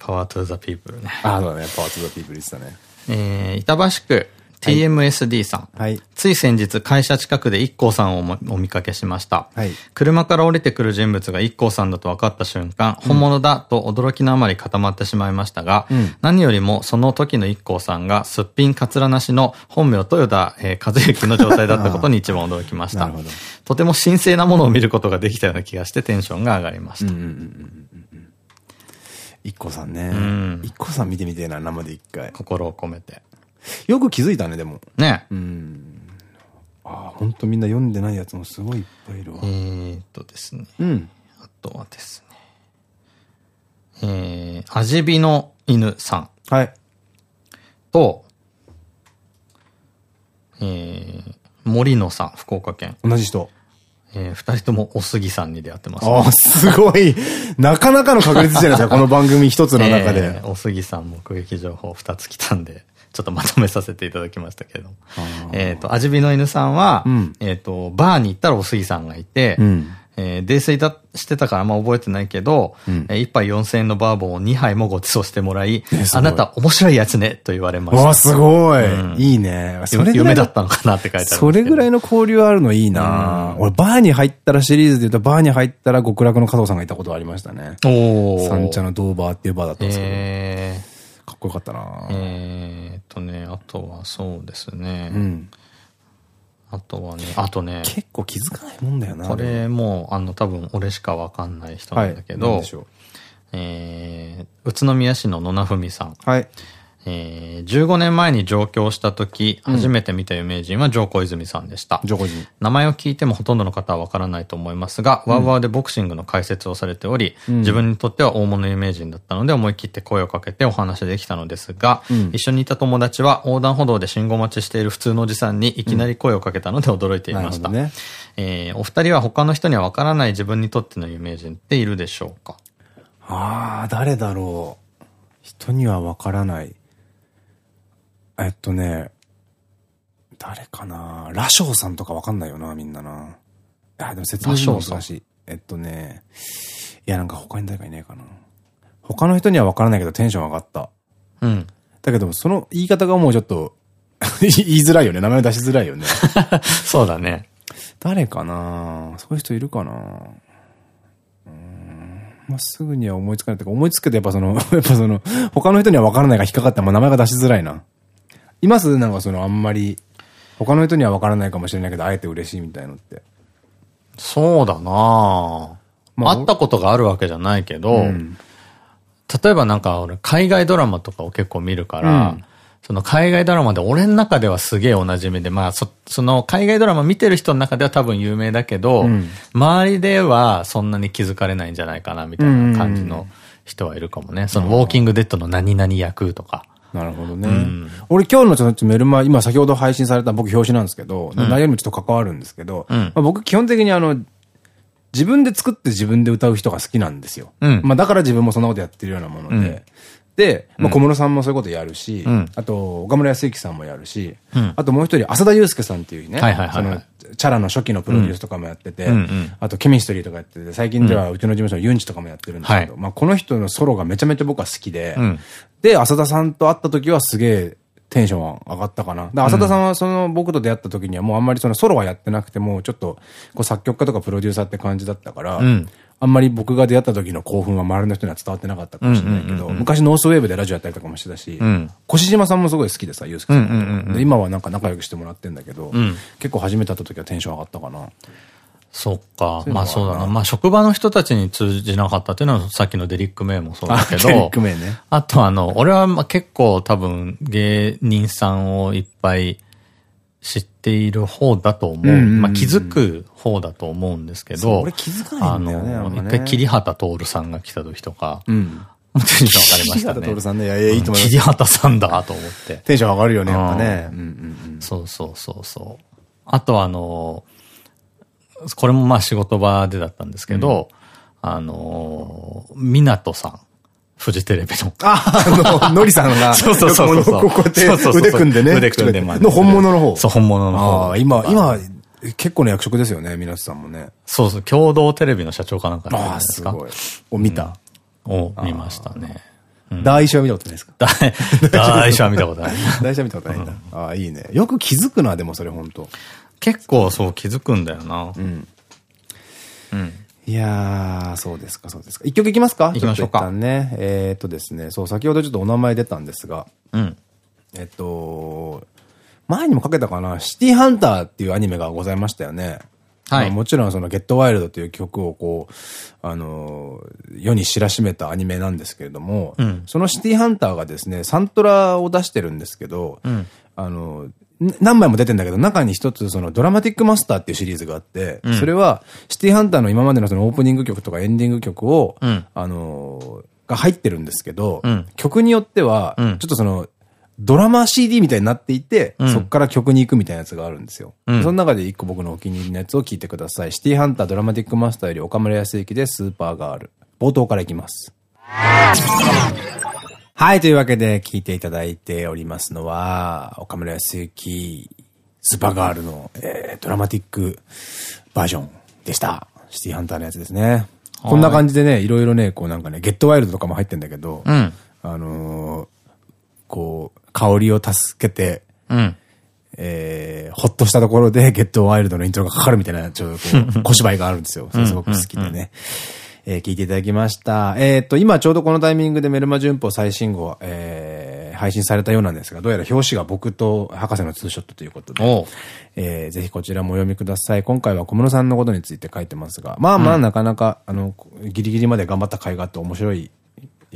Power to the People ね。ああ、そうだね。 Power to the People 言ってたね。えー、板橋区、TMSD さん。はい。つい先日、会社近くで IKKO さんをお見かけしました。はい。車から降りてくる人物が IKKO さんだと分かった瞬間、本物だと驚きのあまり固まってしまいましたが、うん、何よりもその時の IKKO さんがすっぴんかつらなしの本名豊田、えー、和幸の状態だったことに一番驚きました。とても神聖なものを見ることができたような気がしてテンションが上がりました。一個さんね。うん。一個さん見てみてえな、生で一回。心を込めて。よく気づいたね、でも。ね。うん。ああ、ほんとみんな読んでないやつもすごいいっぱいいるわ。えっとですね。うん。あとはですね。えー、味火の犬さん。はい。と、えー、森野さん、福岡県。同じ人。えー、二人ともおすぎさんに出会ってます、ね。ああ、すごい。なかなかの確率じゃないですか、この番組一つの中で。えー、おすぎさん目撃情報二つ来たんで。ちょっとまとめさせていただきましたけど。えっと、味火の犬さんは、うん、えっと、バーに行ったらおすぎさんがいて、うん、えー、泥酔だしてたからあんま覚えてないけど、うん、えー、1杯4000円のバーボンを2杯もご馳走してもらい、あなた面白いやつねと言われました。わ、すごい、うん、いいね。それ夢だったのかなって書いてある。それぐらいの交流あるのいいな、うん、俺、バーに入ったらシリーズで言うと、バーに入ったら極楽の加藤さんがいたことありましたね。お三茶のドーバーっていうバーだったんですけど。えーこよかったなえっとね、あとはそうですね。うん。あとはね、あとね。結構気づかないもんだよな。これもう、あの、多分俺しかわかんない人なんだけど、はい、えー、宇都宮市の野名文さん。はい。えー、15年前に上京した時、初めて見た有名人は上小泉さんでした。上小泉。名前を聞いてもほとんどの方はわからないと思いますが、うん、ワーワーでボクシングの解説をされており、うん、自分にとっては大物有名人だったので思い切って声をかけてお話できたのですが、うん、一緒にいた友達は横断歩道で信号待ちしている普通のおじさんにいきなり声をかけたので驚いていました。ね、えー、お二人は他の人にはわからない自分にとっての有名人っているでしょうか？ああ、誰だろう。人にはわからない。えっとね、誰かな？羅生さんとかわかんないよな、みんなな。いや、でも説明難しい。えっとね、いや、なんか他に誰かいないかな。他の人にはわからないけどテンション上がった。うん。だけど、その言い方がもうちょっと 言いづらいよね。名前出しづらいよね。そうだね。誰かな？そういう人いるかな？まっすぐには思いつかないとか、思いつくけどやっぱその、やっぱその、他の人には分からないが引っかかっても名前が出しづらいな。いますなんかそのあんまり、他の人には分からないかもしれないけど、あえて嬉しいみたいのって。そうだなまあ、会ったことがあるわけじゃないけど、うん、例えばなんか俺海外ドラマとかを結構見るから、うん、その海外ドラマで俺の中ではすげえお馴染みで、まあそ、その海外ドラマ見てる人の中では多分有名だけど、うん、周りではそんなに気づかれないんじゃないかなみたいな感じの人はいるかもね。そのウォーキングデッドの何々役とか。なるほどね。うん、俺今日のちょっとメルマ、今先ほど配信された僕表紙なんですけど、うん、内容にもちょっと関わるんですけど、うん、まあ僕基本的にあの、自分で作って自分で歌う人が好きなんですよ。まあだから自分もそんなことやってるようなもので。で、まあ、小室さんもそういうことやるし、あと、岡村康之さんもやるし、あともう一人、浅田祐介さんっていうね、その、チャラの初期のプロデュースとかもやってて、あとケミストリーとかやってて、最近ではうちの事務所のユンチとかもやってるんですけど、まあこの人のソロがめちゃめちゃ僕は好きで、で、浅田さんと会った時はすげえテンションは上がったかな。で、浅田さんはその僕と出会った時にはもうあんまりそのソロはやってなくても、ちょっとこう作曲家とかプロデューサーって感じだったから、あんまり僕が出会った時の興奮は周りの人には伝わってなかったかもしれないけど、昔ノースウェーブでラジオやったりとかもしてたし、うん、こしじまさんもすごい好きでさ、ユースケさんで。今はなんか仲良くしてもらってんだけど、うん、結構初めて会った時はテンション上がったかな。そっか。まあそうだな。まあ職場の人たちに通じなかったっていうのはさっきのデリック・メイもそうだけど。デリック・メイね。あとあの、俺はまあ結構多分芸人さんをいっぱい知っている方だと思う。まあ気づく方だと思うんですけど。俺気づかないんだよね。あの、一回桐畑徹さんが来た時とか。うん。テンション上がりましたね。桐畑徹さんね。いやいや、いいと思います。桐畑さんだと思って。テンション上がるよね、やっぱね。そうそうそうそう。あとあの、これもまあ仕事場でだったんですけど、うん、あの、港さん。フジテレビの。あ、あの、のりさんが、そうそうそう。こうやって腕組んでね。腕組んでの本物の方。そう、本物の方。あ今、今、結構な役職ですよね、皆さんもね。そうそう、共同テレビの社長かなんかああ、すごい。を見た。を見ましたね。大師は見たことないですか？大師は見たことない。大師は見たことないんだ。ああ、いいね。よく気づくな、でもそれ本当結構そう気づくんだよな。うん。うん。いやー、そうですか、そうですか。一曲いきますか？行きましょうか。ね。えー、っとですね、そう、先ほどちょっとお名前出たんですが、うん。えっと、前にもかけたかな、シティハンターっていうアニメがございましたよね。はい。もちろんそのゲットワイルドという曲をこう、あの、世に知らしめたアニメなんですけれども、うん、そのシティハンターがですね、サントラを出してるんですけど、うん、あの、何枚も出てんだけど、中に一つそのドラマティックマスターっていうシリーズがあって、うん、それはシティハンターの今までのそのオープニング曲とかエンディング曲を、うん、あのが入ってるんですけど、うん、曲によっては、ちょっとその、ドラマ CD みたいになっていて、そこから曲に行くみたいなやつがあるんですよ。その中で一個僕のお気に入りのやつを聞いてください。シティハンタードラマティックマスターより岡村康之でスーパーガール。冒頭からいきます。はい、というわけで聞いていただいておりますのは、岡村康之、スーパーガールの、えー、ドラマティックバージョンでした。シティハンターのやつですね。こんな感じでね、いろいろね、こうなんかね、ゲットワイルドとかも入ってんだけど、うん、あのー、こう、香りを助けて、うん、えー、ほっとしたところでゲットワイルドのイントロがかかるみたいな、ちょっとこう、小芝居があるんですよ。すごく好きでね。えー、聞いていただきました。えっと、今ちょうどこのタイミングでメルマ旬報最新号、えー、配信されたようなんですが、どうやら表紙が僕と博士のツーショットということで、えー、ぜひこちらもお読みください。今回は小室さんのことについて書いてますが、まあまあなかなか、うん、あの、ギリギリまで頑張った甲斐があって面白い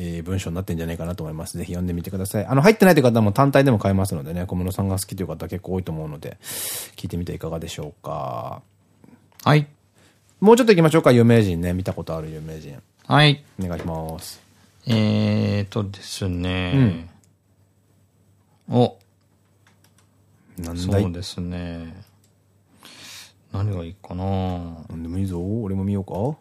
えー、文章になってんじゃないかなと思います。ぜひ読んでみてください。あの、入ってないという方も単体でも買えますのでね、小室さんが好きという方結構多いと思うので、聞いてみていかがでしょうか。はい。もうちょっと行きましょうか、有名人ね。見たことある有名人。はい。お願いします。えーとですね。うん、お。なんだそうですね。何がいいかな何でもいいぞ。俺も見ようか。お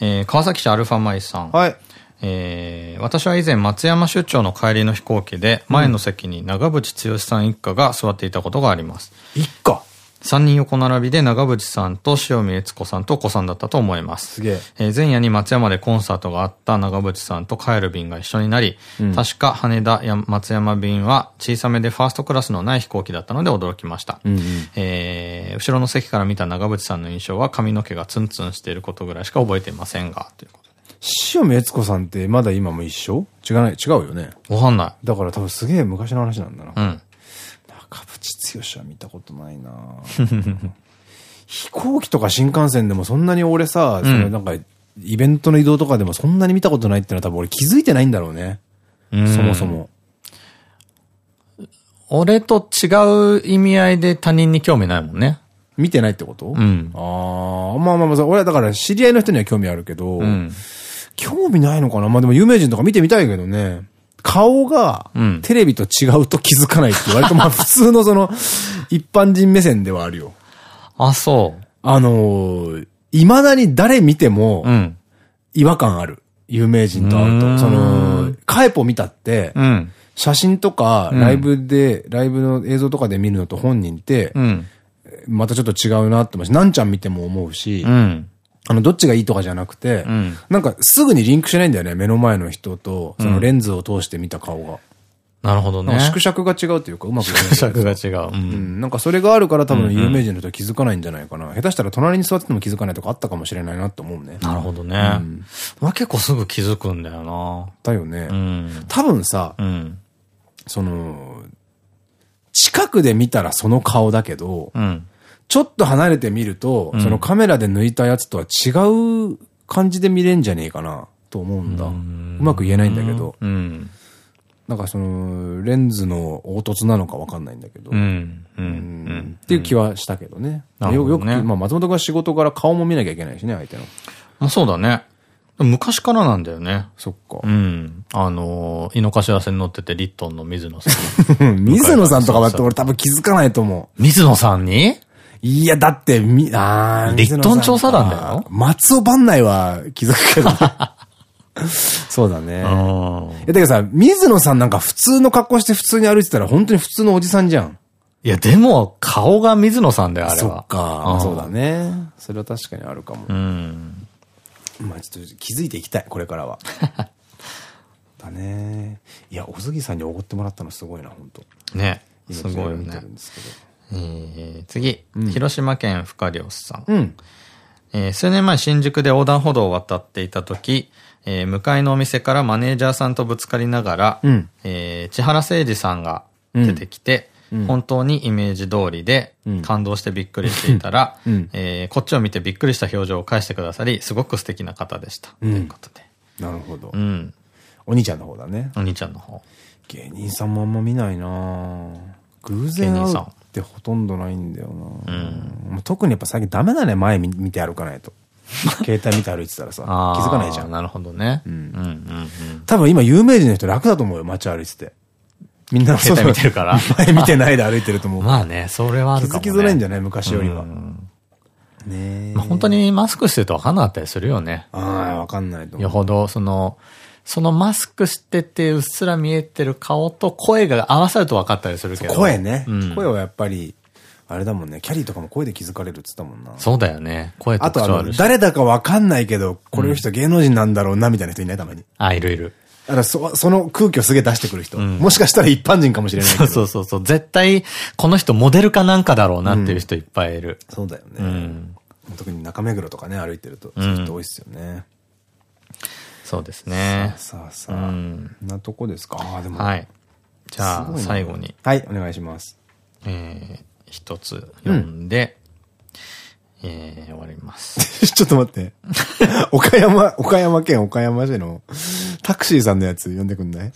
えー、川崎市アルファマイさん。はい。えー、私は以前松山出張の帰りの飛行機で前の席に長渕剛さん一家が座っていたことがあります。一家？三人横並びで長渕さんと塩見悦子さんとお子さんだったと思います。すげえ。えー、前夜に松山でコンサートがあった長渕さんと帰る便が一緒になり、うん、確か羽田や松山便は小さめでファーストクラスのない飛行機だったので驚きました。うんうん、えー、後ろの席から見た長渕さんの印象は髪の毛がツンツンしていることぐらいしか覚えていませんが、ということで。塩見悦子さんってまだ今も一緒？違う、違うよね。わかんない。だから多分すげえ昔の話なんだな。うん。剛は見たことないな 飛行機とか新幹線でもそんなに俺さ、うん、そのなんか、イベントの移動とかでもそんなに見たことないってのは多分俺気づいてないんだろうね。うそもそも。俺と違う意味合いで他人に興味ないもんね。見てないってこと？うん。ああ、まあまあまあ、俺はだから知り合いの人には興味あるけど、うん、興味ないのかな？まあでも有名人とか見てみたいけどね。顔が、テレビと違うと気づかないって割と まあ普通のその、一般人目線ではあるよ。あ、そう。あのー、未だに誰見ても、違和感ある。有名人と会うと。その、カエポ見たって、うん、写真とか、ライブで、ライブの映像とかで見るのと本人って、うん、またちょっと違うなって思うし、なんちゃん見ても思うし、うん、あの、どっちがいいとかじゃなくて、うん、なんかすぐにリンクしないんだよね、目の前の人と、そのレンズを通して見た顔が。なるほどね。縮縮が違うというか、うまく縮尺が違う。うん。なんかそれがあるから多分有名人の人は気づかないんじゃないかな。下手したら隣に座ってても気づかないとかあったかもしれないなと思うね。なるほどね。うん。まあ結構すぐ気づくんだよな。だよね。うん。多分さ、うん。その、近くで見たらその顔だけど、うん。ちょっと離れてみると、そのカメラで抜いたやつとは違う感じで見れんじゃねえかな、と思うんだ。うまく言えないんだけど。うん。なんかその、レンズの凹凸なのかわかんないんだけど。うん。うん。っていう気はしたけどね。よよく、まあ松本君は仕事から顔も見なきゃいけないしね、相手の。まあそうだね。昔からなんだよね。そっか。うん。あの、井の頭線乗っててリットンの水野さん。水野さんとかだって俺多分気づかないと思う。水野さんに？いや、だって、み、あー、リットン調査団だよ。松尾番内は気づくけど。そうだね。いや、だけどさ、水野さんなんか普通の格好して普通に歩いてたら本当に普通のおじさんじゃん。いや、でも、顔が水野さんだよ、あれは。そっか。そうだね。それは確かにあるかも。うん。まあちょっと気づいていきたい、これからは。だね。いや、おすぎさんにおごってもらったのすごいな、本当ね。すごいよね。え次、広島県深良さん。うん。え数年前新宿で横断歩道を渡っていた時、えー、向かいのお店からマネージャーさんとぶつかりながら、うん、えー、千原誠二さんが出てきて、うん、本当にイメージ通りで、感動してびっくりしていたら、うん、えー、こっちを見てびっくりした表情を返してくださり、すごく素敵な方でした。ということで。なるほど。うん。お兄ちゃんの方だね。お兄ちゃんの方。芸人さんもあんま見ないな偶然会うってほとんどないんだよなうん、特にやっぱ最近ダメだね、前見て歩かないと。携帯見て歩いてたらさ、気づかないじゃん。なるほどね。多分今有名人の人楽だと思うよ、街歩いてて。みんな携帯見てるから。前見てないで歩いてると思う。まあね、それはあるかも、ね。気づきづらいんじゃない？昔よりは。ねまあ本当にマスクしてると分かんなかったりするよね。ああ、分かんないと思う。よほど、その、そのマスクしててうっすら見えてる顔と声が合わさると分かったりするけど。声ね。うん、声はやっぱり、あれだもんね、キャリーとかも声で気づかれるっつったもんな。そうだよね。声あとあの、誰だかわかんないけど、この人芸能人なんだろうな、みたいな人いないたまに。あ、いるいる。だからそ、その空気をすげえ出してくる人。うん、もしかしたら一般人かもしれないけど。そうそうそう。絶対、この人モデルかなんかだろうなっていう人いっぱいいる。うん、そうだよね。うん、特に中目黒とかね、歩いてると、そういう人多いっすよね。そうですね。さあさあ、うん、なとこですか？ああ、でも。はい。じゃあ、最後に。はい、お願いします。えー、一つ読んで、うん、えー、終わります。ちょっと待って。岡山、岡山県岡山市のタクシーさんのやつ読んでくんない？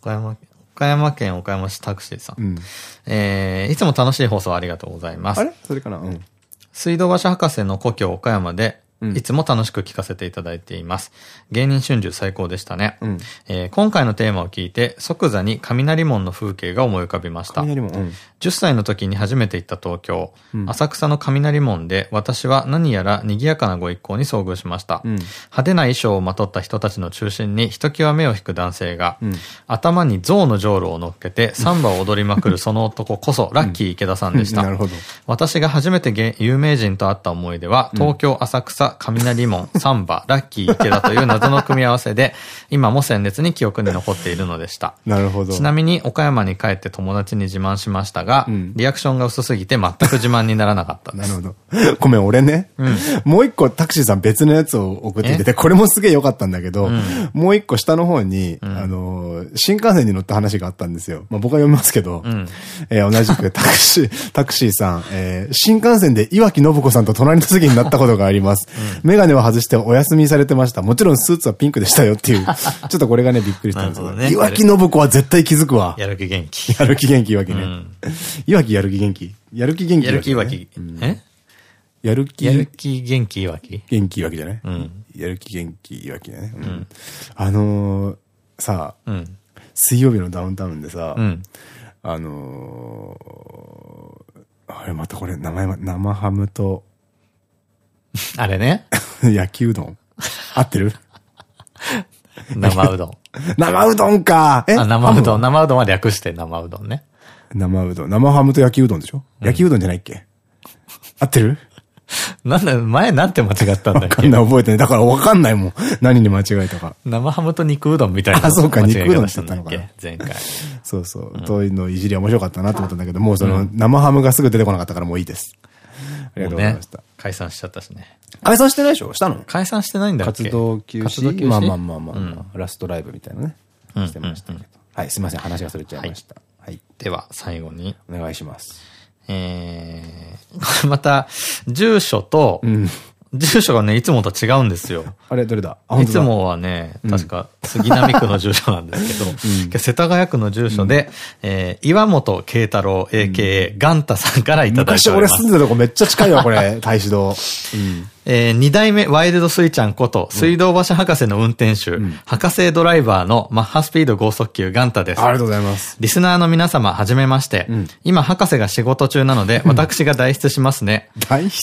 岡山県。岡山県岡山市タクシーさん。うん、えー、いつも楽しい放送ありがとうございます。あれ？それかな？うん。水道橋博士の故郷岡山で、いつも楽しく聞かせていただいています。芸人春秋最高でしたね。うん、えー、今回のテーマを聞いて、即座に雷門の風景が思い浮かびました。雷門、うん、10歳の時に初めて行った東京、うん、浅草の雷門で私は何やら賑やかなご一行に遭遇しました。派手な衣装をまとった人たちの中心にひときわ目を引く男性が、頭に象の浄瑠を乗っけてサンバを踊りまくるその男こそラッキー池田さんでした。なるほど。私が初めて有名人と会った思い出は、東京浅草雷門、サンバ、ラッキー池田という謎の組み合わせで、今も鮮烈に記憶に残っているのでした。なるほど。ちなみに岡山に帰って友達に自慢しましたが、うん、リアクションが薄すぎて全く自慢にならなかったです。なるほど。ごめん、俺ね、うん、もう一個タクシーさん別のやつを送ってきてて、これもすげえ良かったんだけど、うん、もう一個下の方に、あの、新幹線に乗った話があったんですよ。まあ僕は読みますけど、えー、同じく タクシー、タクシーさん、えー、新幹線で岩木信子さんと隣の席になったことがあります。メガネを外してお休みされてました。もちろんスーツはピンクでしたよっていう、ちょっとこれがね、びっくりしたんですけど。ね、岩木信子は絶対気づくわ。やる気元気。やる気元気岩木ね。岩木やる気元気。やる気元気。やる気岩木。え？やる気。やる気元気岩木元気岩木じゃない？うん。やる気元気岩木ね。うん。あのさ、水曜日のダウンタウンでさ、あのあれまたこれ名前は生ハムと あれね。焼きうどん。合ってる？生うどん。生うどんかえ？生うどん。生うどんは略して生うどんね。生うどん。生ハムと焼きうどんでしょ、うん、焼きうどんじゃないっけ？合ってる？なんだ、前なんて間違ったんだっけ？わかんない、覚えてない。だからわかんないもん。何に間違えたか。生ハムと肉うどんみたいな。あそうか肉うどんしたんだったのけ？前回。そうそう。そういうのいじりは面白かったなと思ったんだけど、もうその、生ハムがすぐ出てこなかったからもういいです。ありがとうございました。ね解散しちゃったしね。解散してないでしょ？したの？解散してないんだっけ？活動休活動休止？止まあまあまあまあまあ、ラストライブみたいなね。してましたけど。はい、すいません。話がそれちゃいました。はい。では、最後に。お願いします。えー、また、住所と、住所がね、いつもと違うんですよ。あれ、どれだ？あ、いつ。もはね、確か杉並区の住所なんですけど、今日世田谷区の住所で、えー岩本慶太郎 AKA ガンタさんからいただい昔ております。俺住んでたとこめっちゃ近いわ、これ。大志堂。えー二代目ワイルドスイちゃんこと、水道橋博士の運転手、博士ドライバーのマッハスピード剛速球ガンタですあ。りがとうございます。リスナーの皆様、はじめまして。今、博士が仕事中なので、私が代筆しますね。大筆？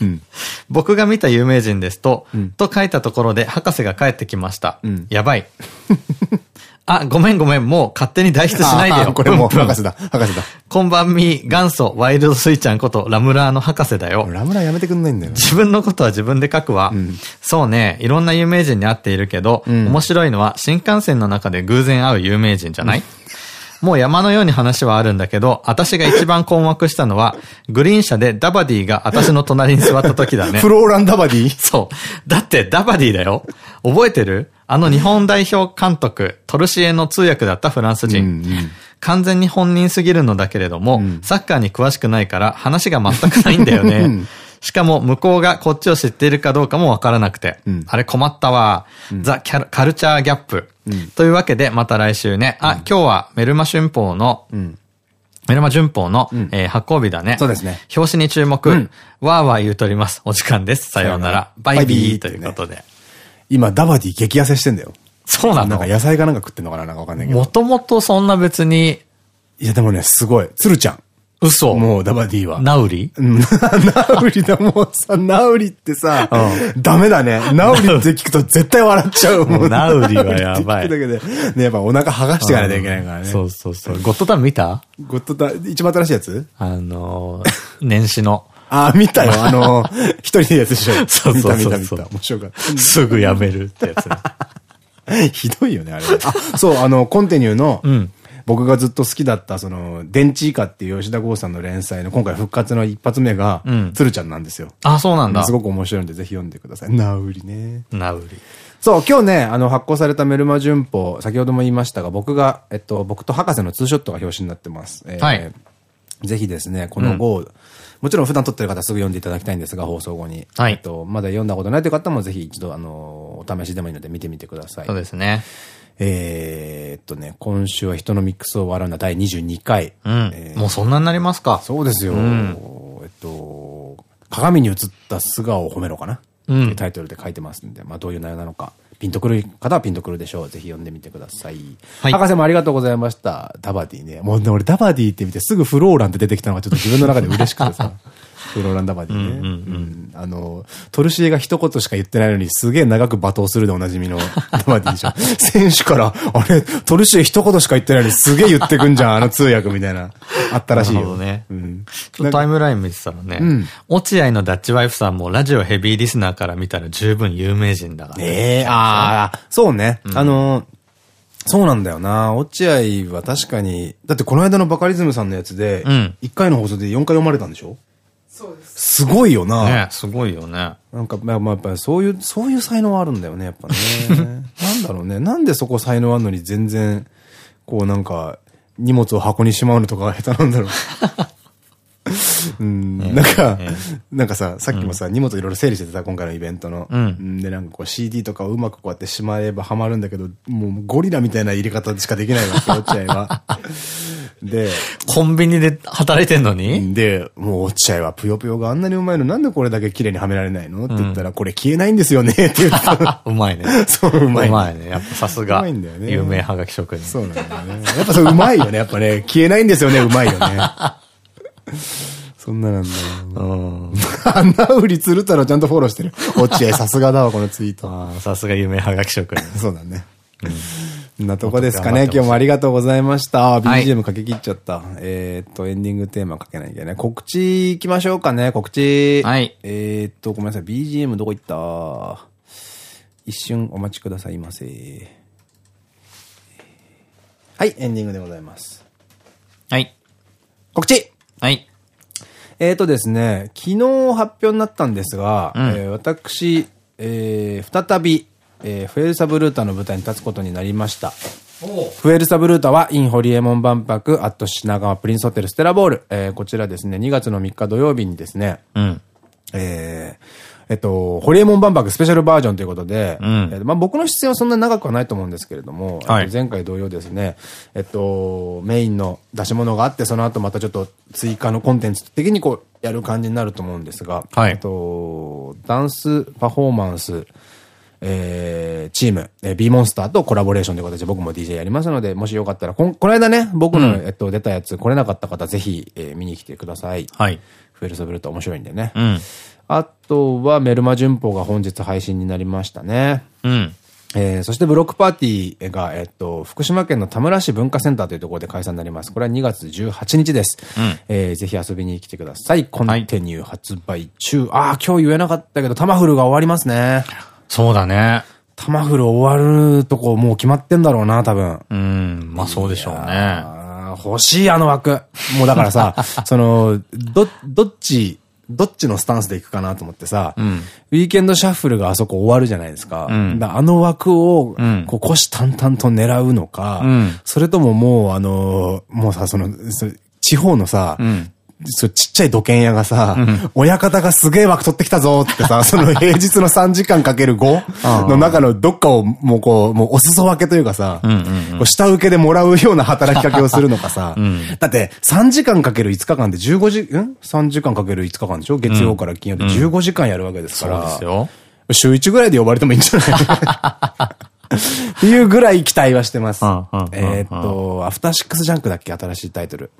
うん。僕が見た有名人ですと、と書いたところで博士が帰ってきました。やばい。あ、ごめんごめん、もう勝手に代筆しないでよ。あこれもう博士だ。博士だ。こんばんみ、元祖ワイルドスイちゃんことラムラーの博士だよ。ラムラやめてくんないんだよな。自分のことは自分で書くわ。そうね、いろんな有名人に会っているけど、面白いのは新幹線の中で偶然会う有名人じゃない、もう山のように話はあるんだけど、私が一番困惑したのは、グリーン車でダバディが私の隣に座った時だね フ。ローランダバディ？そう。だってダバディだよ。覚えてる？あの日本代表監督、トルシエの通訳だったフランス人。完全に本人すぎるのだけれども、サッカーに詳しくないから話が全くないんだよね。しかも向こうがこっちを知っているかどうかもわからなくて。あれ困ったわ。ザ・キャルカルチャーギャップ。というわけでまた来週ね。あ、今日はメルマ春報の、メルマ旬報の、えー発行日だね。そうですね。表紙に注目。わーわー言うとります。お時間です。さようなら。バイビーということで。今、ダバディ激痩せしてんだよ。そうなの？なんか野菜かなんか食ってんのかななんかわかんないけど。もともとそんな別に、いや、でもね、すごい。鶴ちゃん。嘘。もう、ダバディは。ナウリうんナウリだ、もうさ、ナウリってさ、ダメだね。ナウリって聞くと絶対笑っちゃう。もうナウリはやばい だけで。ね、やっぱお腹剥がしていかないといけないからね。そうそうそう。ゴッドタン見た？ゴッドタン、一番新しいやつ？あのー、年始の。あ、見たよ。あの、一人でやつでしょ。そうそうそう見た見た見た。面白かっすぐやめるってやつ。ひどいよね、あれ。あ、そう、あの、コンティニューの、ん僕がずっと好きだった、その、電池以下っていう吉田剛さんの連載の今回復活の一発目がん、鶴ちゃんなんですよ。あ、そうなんだす。ごく面白いんで、ぜひ読んでください。ナウリね。ナウリ。そう、今日ね、あの、発行されたメルマ旬報、先ほども言いましたが、僕が、えっと、僕と博士のツーショットが表紙になってます。えーはいぜひですね、この号、もちろん普段撮ってる方はすぐ読んでいただきたいんですが、放送後に。はいえっと、まだ読んだことないという方もぜひ一度、あの、お試しでもいいので見てみてください。そうですね。えーっとね、今週は人のミックスを笑うな第22回。うんえ。ーもうそんなになりますか？そうですよ。んえっと、鏡に映った素顔を褒めろかな。うんタイトルで書いてますんで、まあどういう内容なのか。ピンとくる方はピンとくるでしょう。ぜひ読んでみてください。はい博士もありがとうございました。ダバディね。もうね、俺ダバディって見てすぐフローランって出てきたのがちょっと自分の中で嬉しくてさ。フローランダバディね。うんあの、トルシエが一言しか言ってないのにすげえ長く罵倒するでおなじみのダバディでしょ。選手から、あれ、トルシエ一言しか言ってないのにすげえ言ってくんじゃん、あの通訳みたいな。あったらしいよ。なるほどねうん。ちょっとタイムライン見てたらね、落合のダッチワイフさんもラジオヘビーリスナーから見たら十分有名人だから。ええああ、そうね。あの、そうなんだよな。落合は確かに、だってこの間のバカリズムさんのやつで、うん1回の放送で4回読まれたんでしょ？そうです。すごいよな。ねすごいよね。なんか、まあ、まあ、やっぱりそういう、そういう才能はあるんだよね、やっぱね。なんだろうね。なんでそこ才能あるのに全然、こうなんか、荷物を箱にしまうのとかが下手なんだろう。うん、なんか、なんかさ、さっきもさ、荷物いろいろ整理しててさ、今回のイベントの。うんで、なんかこう CD とかをうまくこうやってしまえばハマるんだけど、もうゴリラみたいな入れ方しかできないわけ、落合は。で、コンビニで働いてんのに、で、もう落合はぷよぷよがあんなにうまいのなんでこれだけ綺麗にはめられないの？って言ったら、これ消えないんですよね？って言った。うまいね。そう、うまい。うまいね。やっぱさすうが、まいんだよね有名はがき職人。そうなんだよね。やっぱそううまいよね。やっぱね、消えないんですよね？うまいよね。そんななんだよ。うん。あんな売り鶴太郎ちゃんとフォローしてる。落合さすがだわ、このツイート。さすが有名はがき職人。そうだね。んなとこですかね。今日もありがとうございました。BGM かけ切っちゃった。はい、えっと、エンディングテーマかけないといけない。告知行きましょうかね、告知。はい。えっと、ごめんなさい。BGM どこ行った？一瞬お待ちくださいませ。はい、エンディングでございます。はい。告知はい。えっとですね、昨日発表になったんですが、うん、えー、私、えー、再び、えー、フェルサブルータの舞台に立つことになりました。フエルサブルータは、インホリエモン万博、アット品川プリンスホテルステラボール。えー、こちらですね、2月の3日土曜日にですね、うん、えー、えっと、ホリエモン万博スペシャルバージョンということで、うん、えまあ僕の出演はそんなに長くはないと思うんですけれども、はい、前回同様ですね、えっと、メインの出し物があって、その後またちょっと追加のコンテンツ的にこう、やる感じになると思うんですが、はい、えっと、ダンスパフォーマンス、えー、チーム、えー、B モンスターとコラボレーションという形で僕も DJ やりますので、もしよかったら、こ、この間ね、僕の、うん、えっと、出たやつ来れなかった方、ぜひ、えー、見に来てください。はい。フェルソブルと面白いんでね。うん。あとは、メルマ旬報が本日配信になりましたね。うん。えー、そしてブロックパーティーが、えっと、福島県の田村市文化センターというところで開催になります。これは2月18日です。うん、えー、ぜひ遊びに来てください。コンテニュー発売中。はい、ああ、今日言えなかったけど、タマフルが終わりますね。そうだね。タマフル終わるとこもう決まってんだろうな、多分。うん、まあそうでしょうね。欲しい、あの枠。もうだからさ、その、ど、どっち、どっちのスタンスでいくかなと思ってさ、うん、ウィーケンドシャッフルがあそこ終わるじゃないですか。うん、あの枠を、こう、虎視眈々と狙うのか、うん、それとももう、あのー、もうさ、その、地方のさ、そうちっちゃい土建屋がさ、うん、親方がすげえ枠取ってきたぞってさ、その平日の3時間かける5の中のどっかをもうこう、もうお裾分けというかさ、下請けでもらうような働きかけをするのかさ、うん、だって3時間かける5日間で15時、ん ?3 時間かける5日間でしょ？月曜から金曜で15時間やるわけですから、そうですよ。週1ぐらいで呼ばれてもいいんじゃない？っていうぐらい期待はしてます。えっと、アフターシックスジャンクだっけ？新しいタイトル。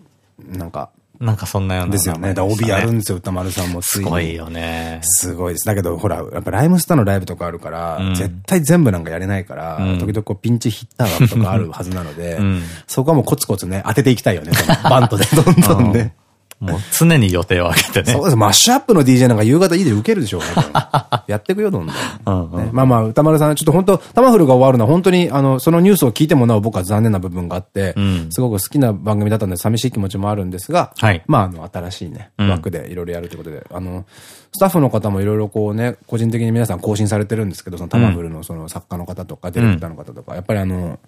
なんか、なんかそんなような。ですよね。だ帯やるんですよ、歌丸さんもすごいよね。すごいです。だけど、ほら、やっぱライムスターのライブとかあるから、絶対全部なんかやれないから、時々こうピンチヒッター枠とかあるはずなので、そこはもうコツコツね、当てていきたいよね。バントで どんどんね。もう常に予定を空けてね。そうです。マッシュアップの DJ なんか夕方いいで受けるでしょうね。やっていくよ、どんどん。まあまあ、歌丸さん、ちょっと本当タマフルが終わるのは本当に、あの、そのニュースを聞いてもなお僕は残念な部分があって、うん、すごく好きな番組だったので寂しい気持ちもあるんですが、はい、まあ、あの、新しいね、枠でいろいろやるということで、うん、あの、スタッフの方もいろいろこうね、個人的に皆さん更新されてるんですけど、そのタマフルのその作家の方とか、ディレクターの方とか、やっぱりあの、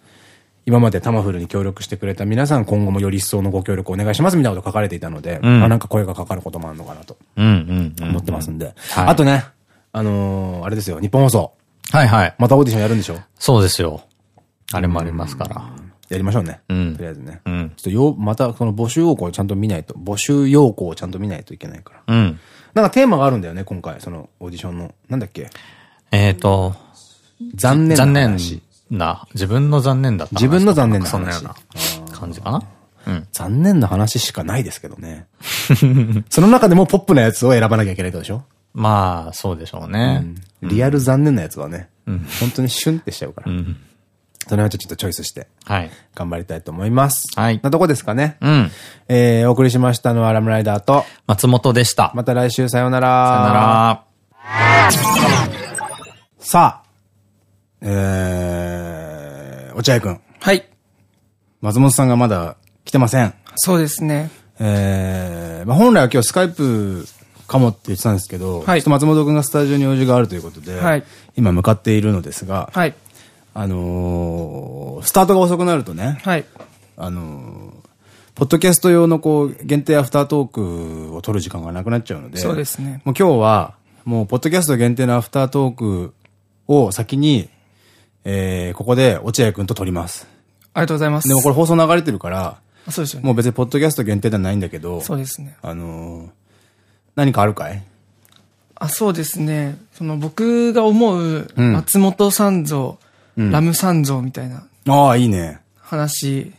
今までタマフルに協力してくれた皆さん、今後もより一層のご協力お願いしますみたいなこと書かれていたので、うん、まあなんか声がかかることもあるのかなと、思ってますんで。あとね、あのー、あれですよ、日本放送。はいはい。またオーディションやるんでしょ？そうですよ。あれもありますから。やりましょうね。うん。とりあえずね。うん。ちょっとよ、またその募集要項をちゃんと見ないと、募集要項をちゃんと見ないといけないから。うん。なんかテーマがあるんだよね、今回、そのオーディションの。なんだっけ？えっと、残念残念な、自分の残念だった自分の残念な話。そんなような感じかな。うん、残念な話しかないですけどね。その中でもポップなやつを選ばなきゃいけないでしょ？まあ、そうでしょうね。うん、リアル残念なやつはね、うん、本当にシュンってしちゃうから。うん、それはちょっとチョイスして、はい。頑張りたいと思います。はい。なとこですかね。うん。えー、お送りしましたのはラムライダーと、松本でした。また来週さようなら。さよなら。さあ、えー、落合くん。はい。松本さんがまだ来てません。そうですね。えー、まあ本来は今日スカイプかもって言ってたんですけど、はい、ちょっと松本くんがスタジオに用事があるということで、はい、今向かっているのですが、はい、あのー、スタートが遅くなるとね、はい、あのー、ポッドキャスト用のこう、限定アフタートークを撮る時間がなくなっちゃうので、そうですね。もう今日は、もう、ポッドキャスト限定のアフタートークを先にえー、ここで落合くんと撮ります。ありがとうございます。でもこれ放送流れてるから、そうですよね。もう別にポッドキャスト限定ではないんだけど、そうですね。あのー、何かあるかい？あ、そうですね。その僕が思う松本三蔵、うん、ラム三蔵みたいな。ああ、いいね。話、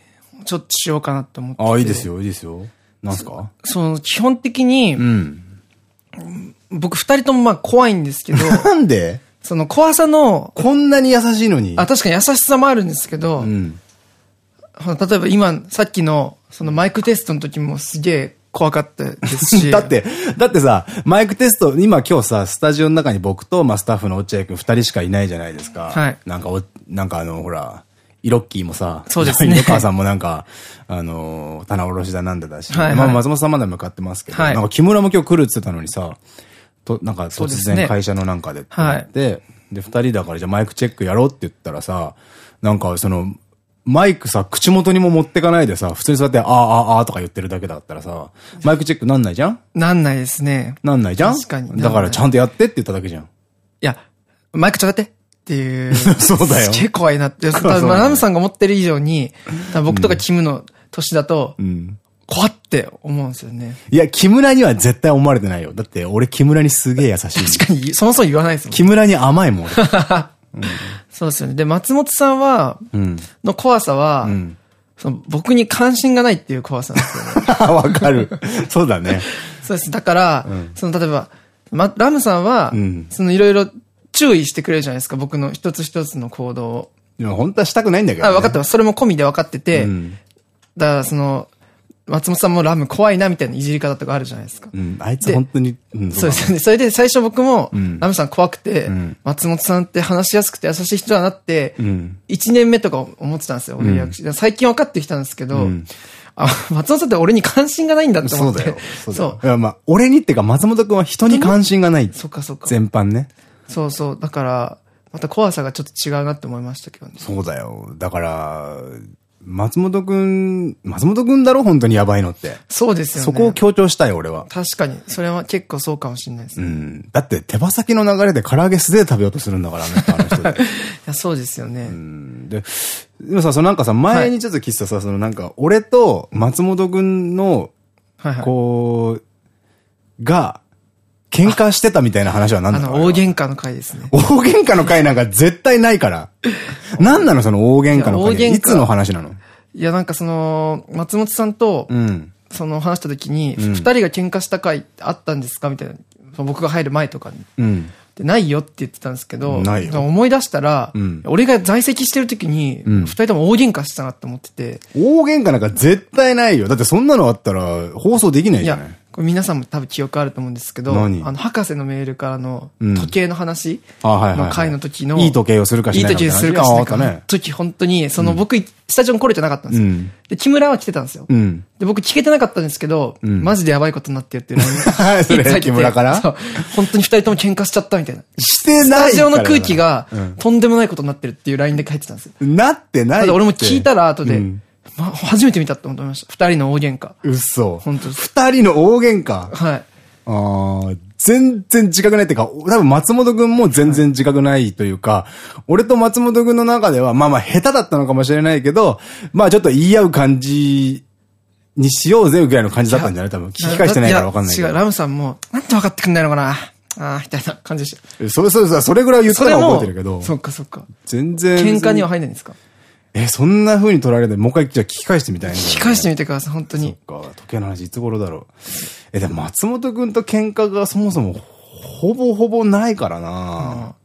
ちょっとしようかなと思ってああ、いいですよ、いいですよ。なんすか？その、基本的に、うん、僕二人ともまあ怖いんですけど。なんで？その怖さの、こんなに優しいのに。あ、確かに優しさもあるんですけど、うん、例えば今、さっきの、そのマイクテストの時もすげえ怖かったですし。だって、だってさ、マイクテスト、今今日さ、スタジオの中に僕と、まあ、スタッフの落合くん二人しかいないじゃないですか。はい。なんかお、なんかあの、ほら、イロッキーもさ、そうですね。イロカーさんもなんか、あの、棚卸しだなんだだし、はいはい、まあ松本さんまだ向かってますけど、はい、なんか木村も今日来るって言ってたのにさ、と、なんか突然会社のなんかでってって、はい、で、二人だからじゃあマイクチェックやろうって言ったらさ、なんかその、マイクさ、口元にも持ってかないでさ、普通にそうやって、あーあーあーとか言ってるだけだったらさ、マイクチェックなんないじゃん？なんないですね。なんないじゃん？確かに。だからちゃんとやってって言っただけじゃん。いや、マイクちょってっていう。そうだよ。すげえ怖いなって。ラムさんが持ってる以上に、僕とかキムの年だと、うん、怖って思うんですよね。いや、木村には絶対思われてないよ。だって、俺木村にすげえ優しい。確かに、そもそも言わないですもん。木村に甘いも ん。そうですよね。で、松本さんは、の怖さは、その僕に関心がないっていう怖さなんですよね。わかる。そうだね。そうです。だから、その例えば、ま、ラムさんは、そのいろいろ注意してくれるじゃないですか、僕の一つ一つの行動を。でも本当はしたくないんだけど、ね。あ、分かってます。それも込みで分かってて、だからその、松本さんもラム怖いなみたいないじり方とかあるじゃないですか。うん、あいつ本当に、うん、そうですよね。それで最初僕も、うん、ラムさん怖くて、うん、松本さんって話しやすくて優しい人だなって、うん、1年目とか思ってたんですよ、俺役者。最近分かってきたんですけど、あ、松本さんって俺に関心がないんだって思って。そうだよ。そう。いや、まあ、俺にっていうか松本くんは人に関心がない。そっかそっか。全般ね。そうそう。だから、また怖さがちょっと違うなって思いましたけどね。そうだよ。だから、松本くん、松本くんだろ本当にやばいのって。そうですよね。そこを強調したい、俺は。確かに。それは結構そうかもしれないです、ね。うん。だって手羽先の流れで唐揚げ素手で食べようとするんだから、あの人、で。いや、そうですよね。うん。で、でもさ、そのなんかさ、前にちょっと聞いてたさ、はい、そのなんか、俺と松本くんの、はいはい、こう、が、喧嘩してたみたいな話は何なの？あの、大喧嘩の回ですね。大喧嘩の回なんか絶対ないから。何なのその大喧嘩の回？いつの話なの？いや、なんかその、松本さんと、うん、その話した時に、二、うん、人が喧嘩した回あったんですか？みたいな。僕が入る前とかに。うん、でないよって言ってたんですけど、思い出したら、うん、俺が在籍してる時に、二人とも大喧嘩してたなって思ってて。大喧嘩なんか絶対ないよ。だってそんなのあったら放送できないじゃないこれ皆さんも多分記憶あると思うんですけど、あの、博士のメールからの時計の話？の回の時の、いい時計をするかしないか。いい時計するかしないか。ね、時本当に、その僕、スタジオに来れてなかったんですよ。で、木村は来てたんですよ。で、僕聞けてなかったんですけど、マジでやばいことになってるっていうのに。それ 木村から？そう。本当に二人とも喧嘩しちゃったみたいな。してないスタジオの空気が、とんでもないことになってるっていう LINE で書いてたんですよ。なってない俺も聞いたら後で、まあ、初めて見たって思いました。二人の大喧嘩。嘘。本当二人の大喧嘩？はい。ああ、全然自覚ないっていうか、多分松本くんも全然自覚ないというか、俺と松本くんの中では、まあまあ下手だったのかもしれないけど、まあちょっと言い合う感じにしようぜぐらいの感じだったんじゃない？多分。聞き返してないからわかんない違う、ラムさんも、なんて分かってくんないのかな？ああ、みたいな感じでした。それ、それ、それぐらい言ったら覚えてるけど。そっかそっか。全然。喧嘩には入んないんですか？え、そんな風に取られて、もう一回じゃ聞き返してみたいな。聞き返してみてください、本当に。そっか、時計の話いつ頃だろう。え、でも松本くんと喧嘩がそもそもほぼほぼないからな、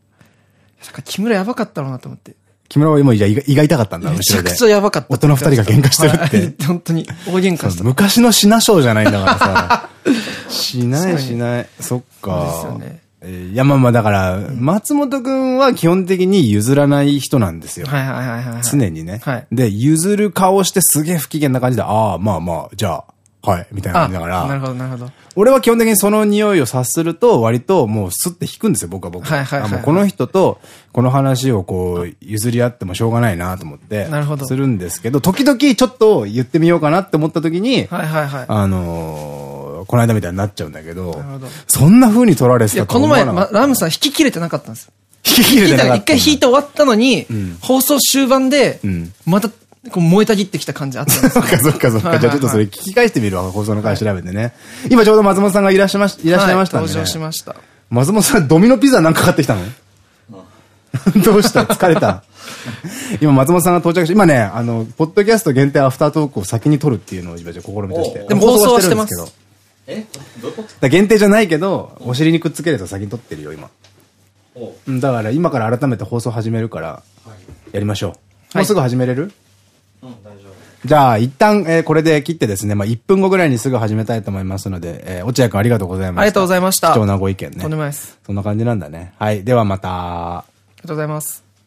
うん、木村やばかったろうなと思って。木村は今、じゃ胃が痛かったんだ、めちゃくちゃやばかった。大人二人が喧嘩してるって。本当に、大喧嘩した。昔の品賞じゃないんだからさ。しないしない。そっか。ですよね。いや、まあまあ、だから、松本くんは基本的に譲らない人なんですよ。はいはいはいはい。常にね。はい。で、譲る顔してすげえ不機嫌な感じで、ああ、まあまあ、じゃあ、はい、みたいな感じだから。なるほど、なるほど。俺は基本的にその匂いを察すると、割ともうスッて引くんですよ、僕は僕は。はいはいはい。この人と、この話をこう、譲り合ってもしょうがないなと思って。なるほど。するんですけど、時々ちょっと言ってみようかなって思った時に、はいはいはい。あのー、この間みたいになっちゃうんだけど、そんな風に取られてたこの前、ま、ラムさん引き切れてなかったんですよ。引き切れてなかった。一回引いて終わったのに、うん、放送終盤で、また、こう燃えたぎってきた感じあったんです そっかそっかそっか。じゃあちょっとそれ聞き返してみるわ、放送の回調べてね。今ちょうど松本さんがいらっしゃいまし、いらっしゃいましたね。登場しました。松本さん、ドミノピザなんか買ってきたの？どうした？疲れた？今、松本さんが到着して、今ね、あの、ポッドキャスト限定アフタートークを先に撮るっていうのを今、じゃ試みとして。でも放送はしてますけど。え？どこ限定じゃないけど、お尻にくっつけると先に撮ってるよ、今。だから今から改めて放送始めるから、やりましょう。もうすぐ始めれる？うん、大丈夫。じゃあ、一旦、えー、これで切ってですね、まあ、1分後ぐらいにすぐ始めたいと思いますので、えー、落合くんありがとうございました。ありがとうございました。貴重なご意見ね。とんでもないです。そんな感じなんだね。はい。ではまた。ありがとうございます。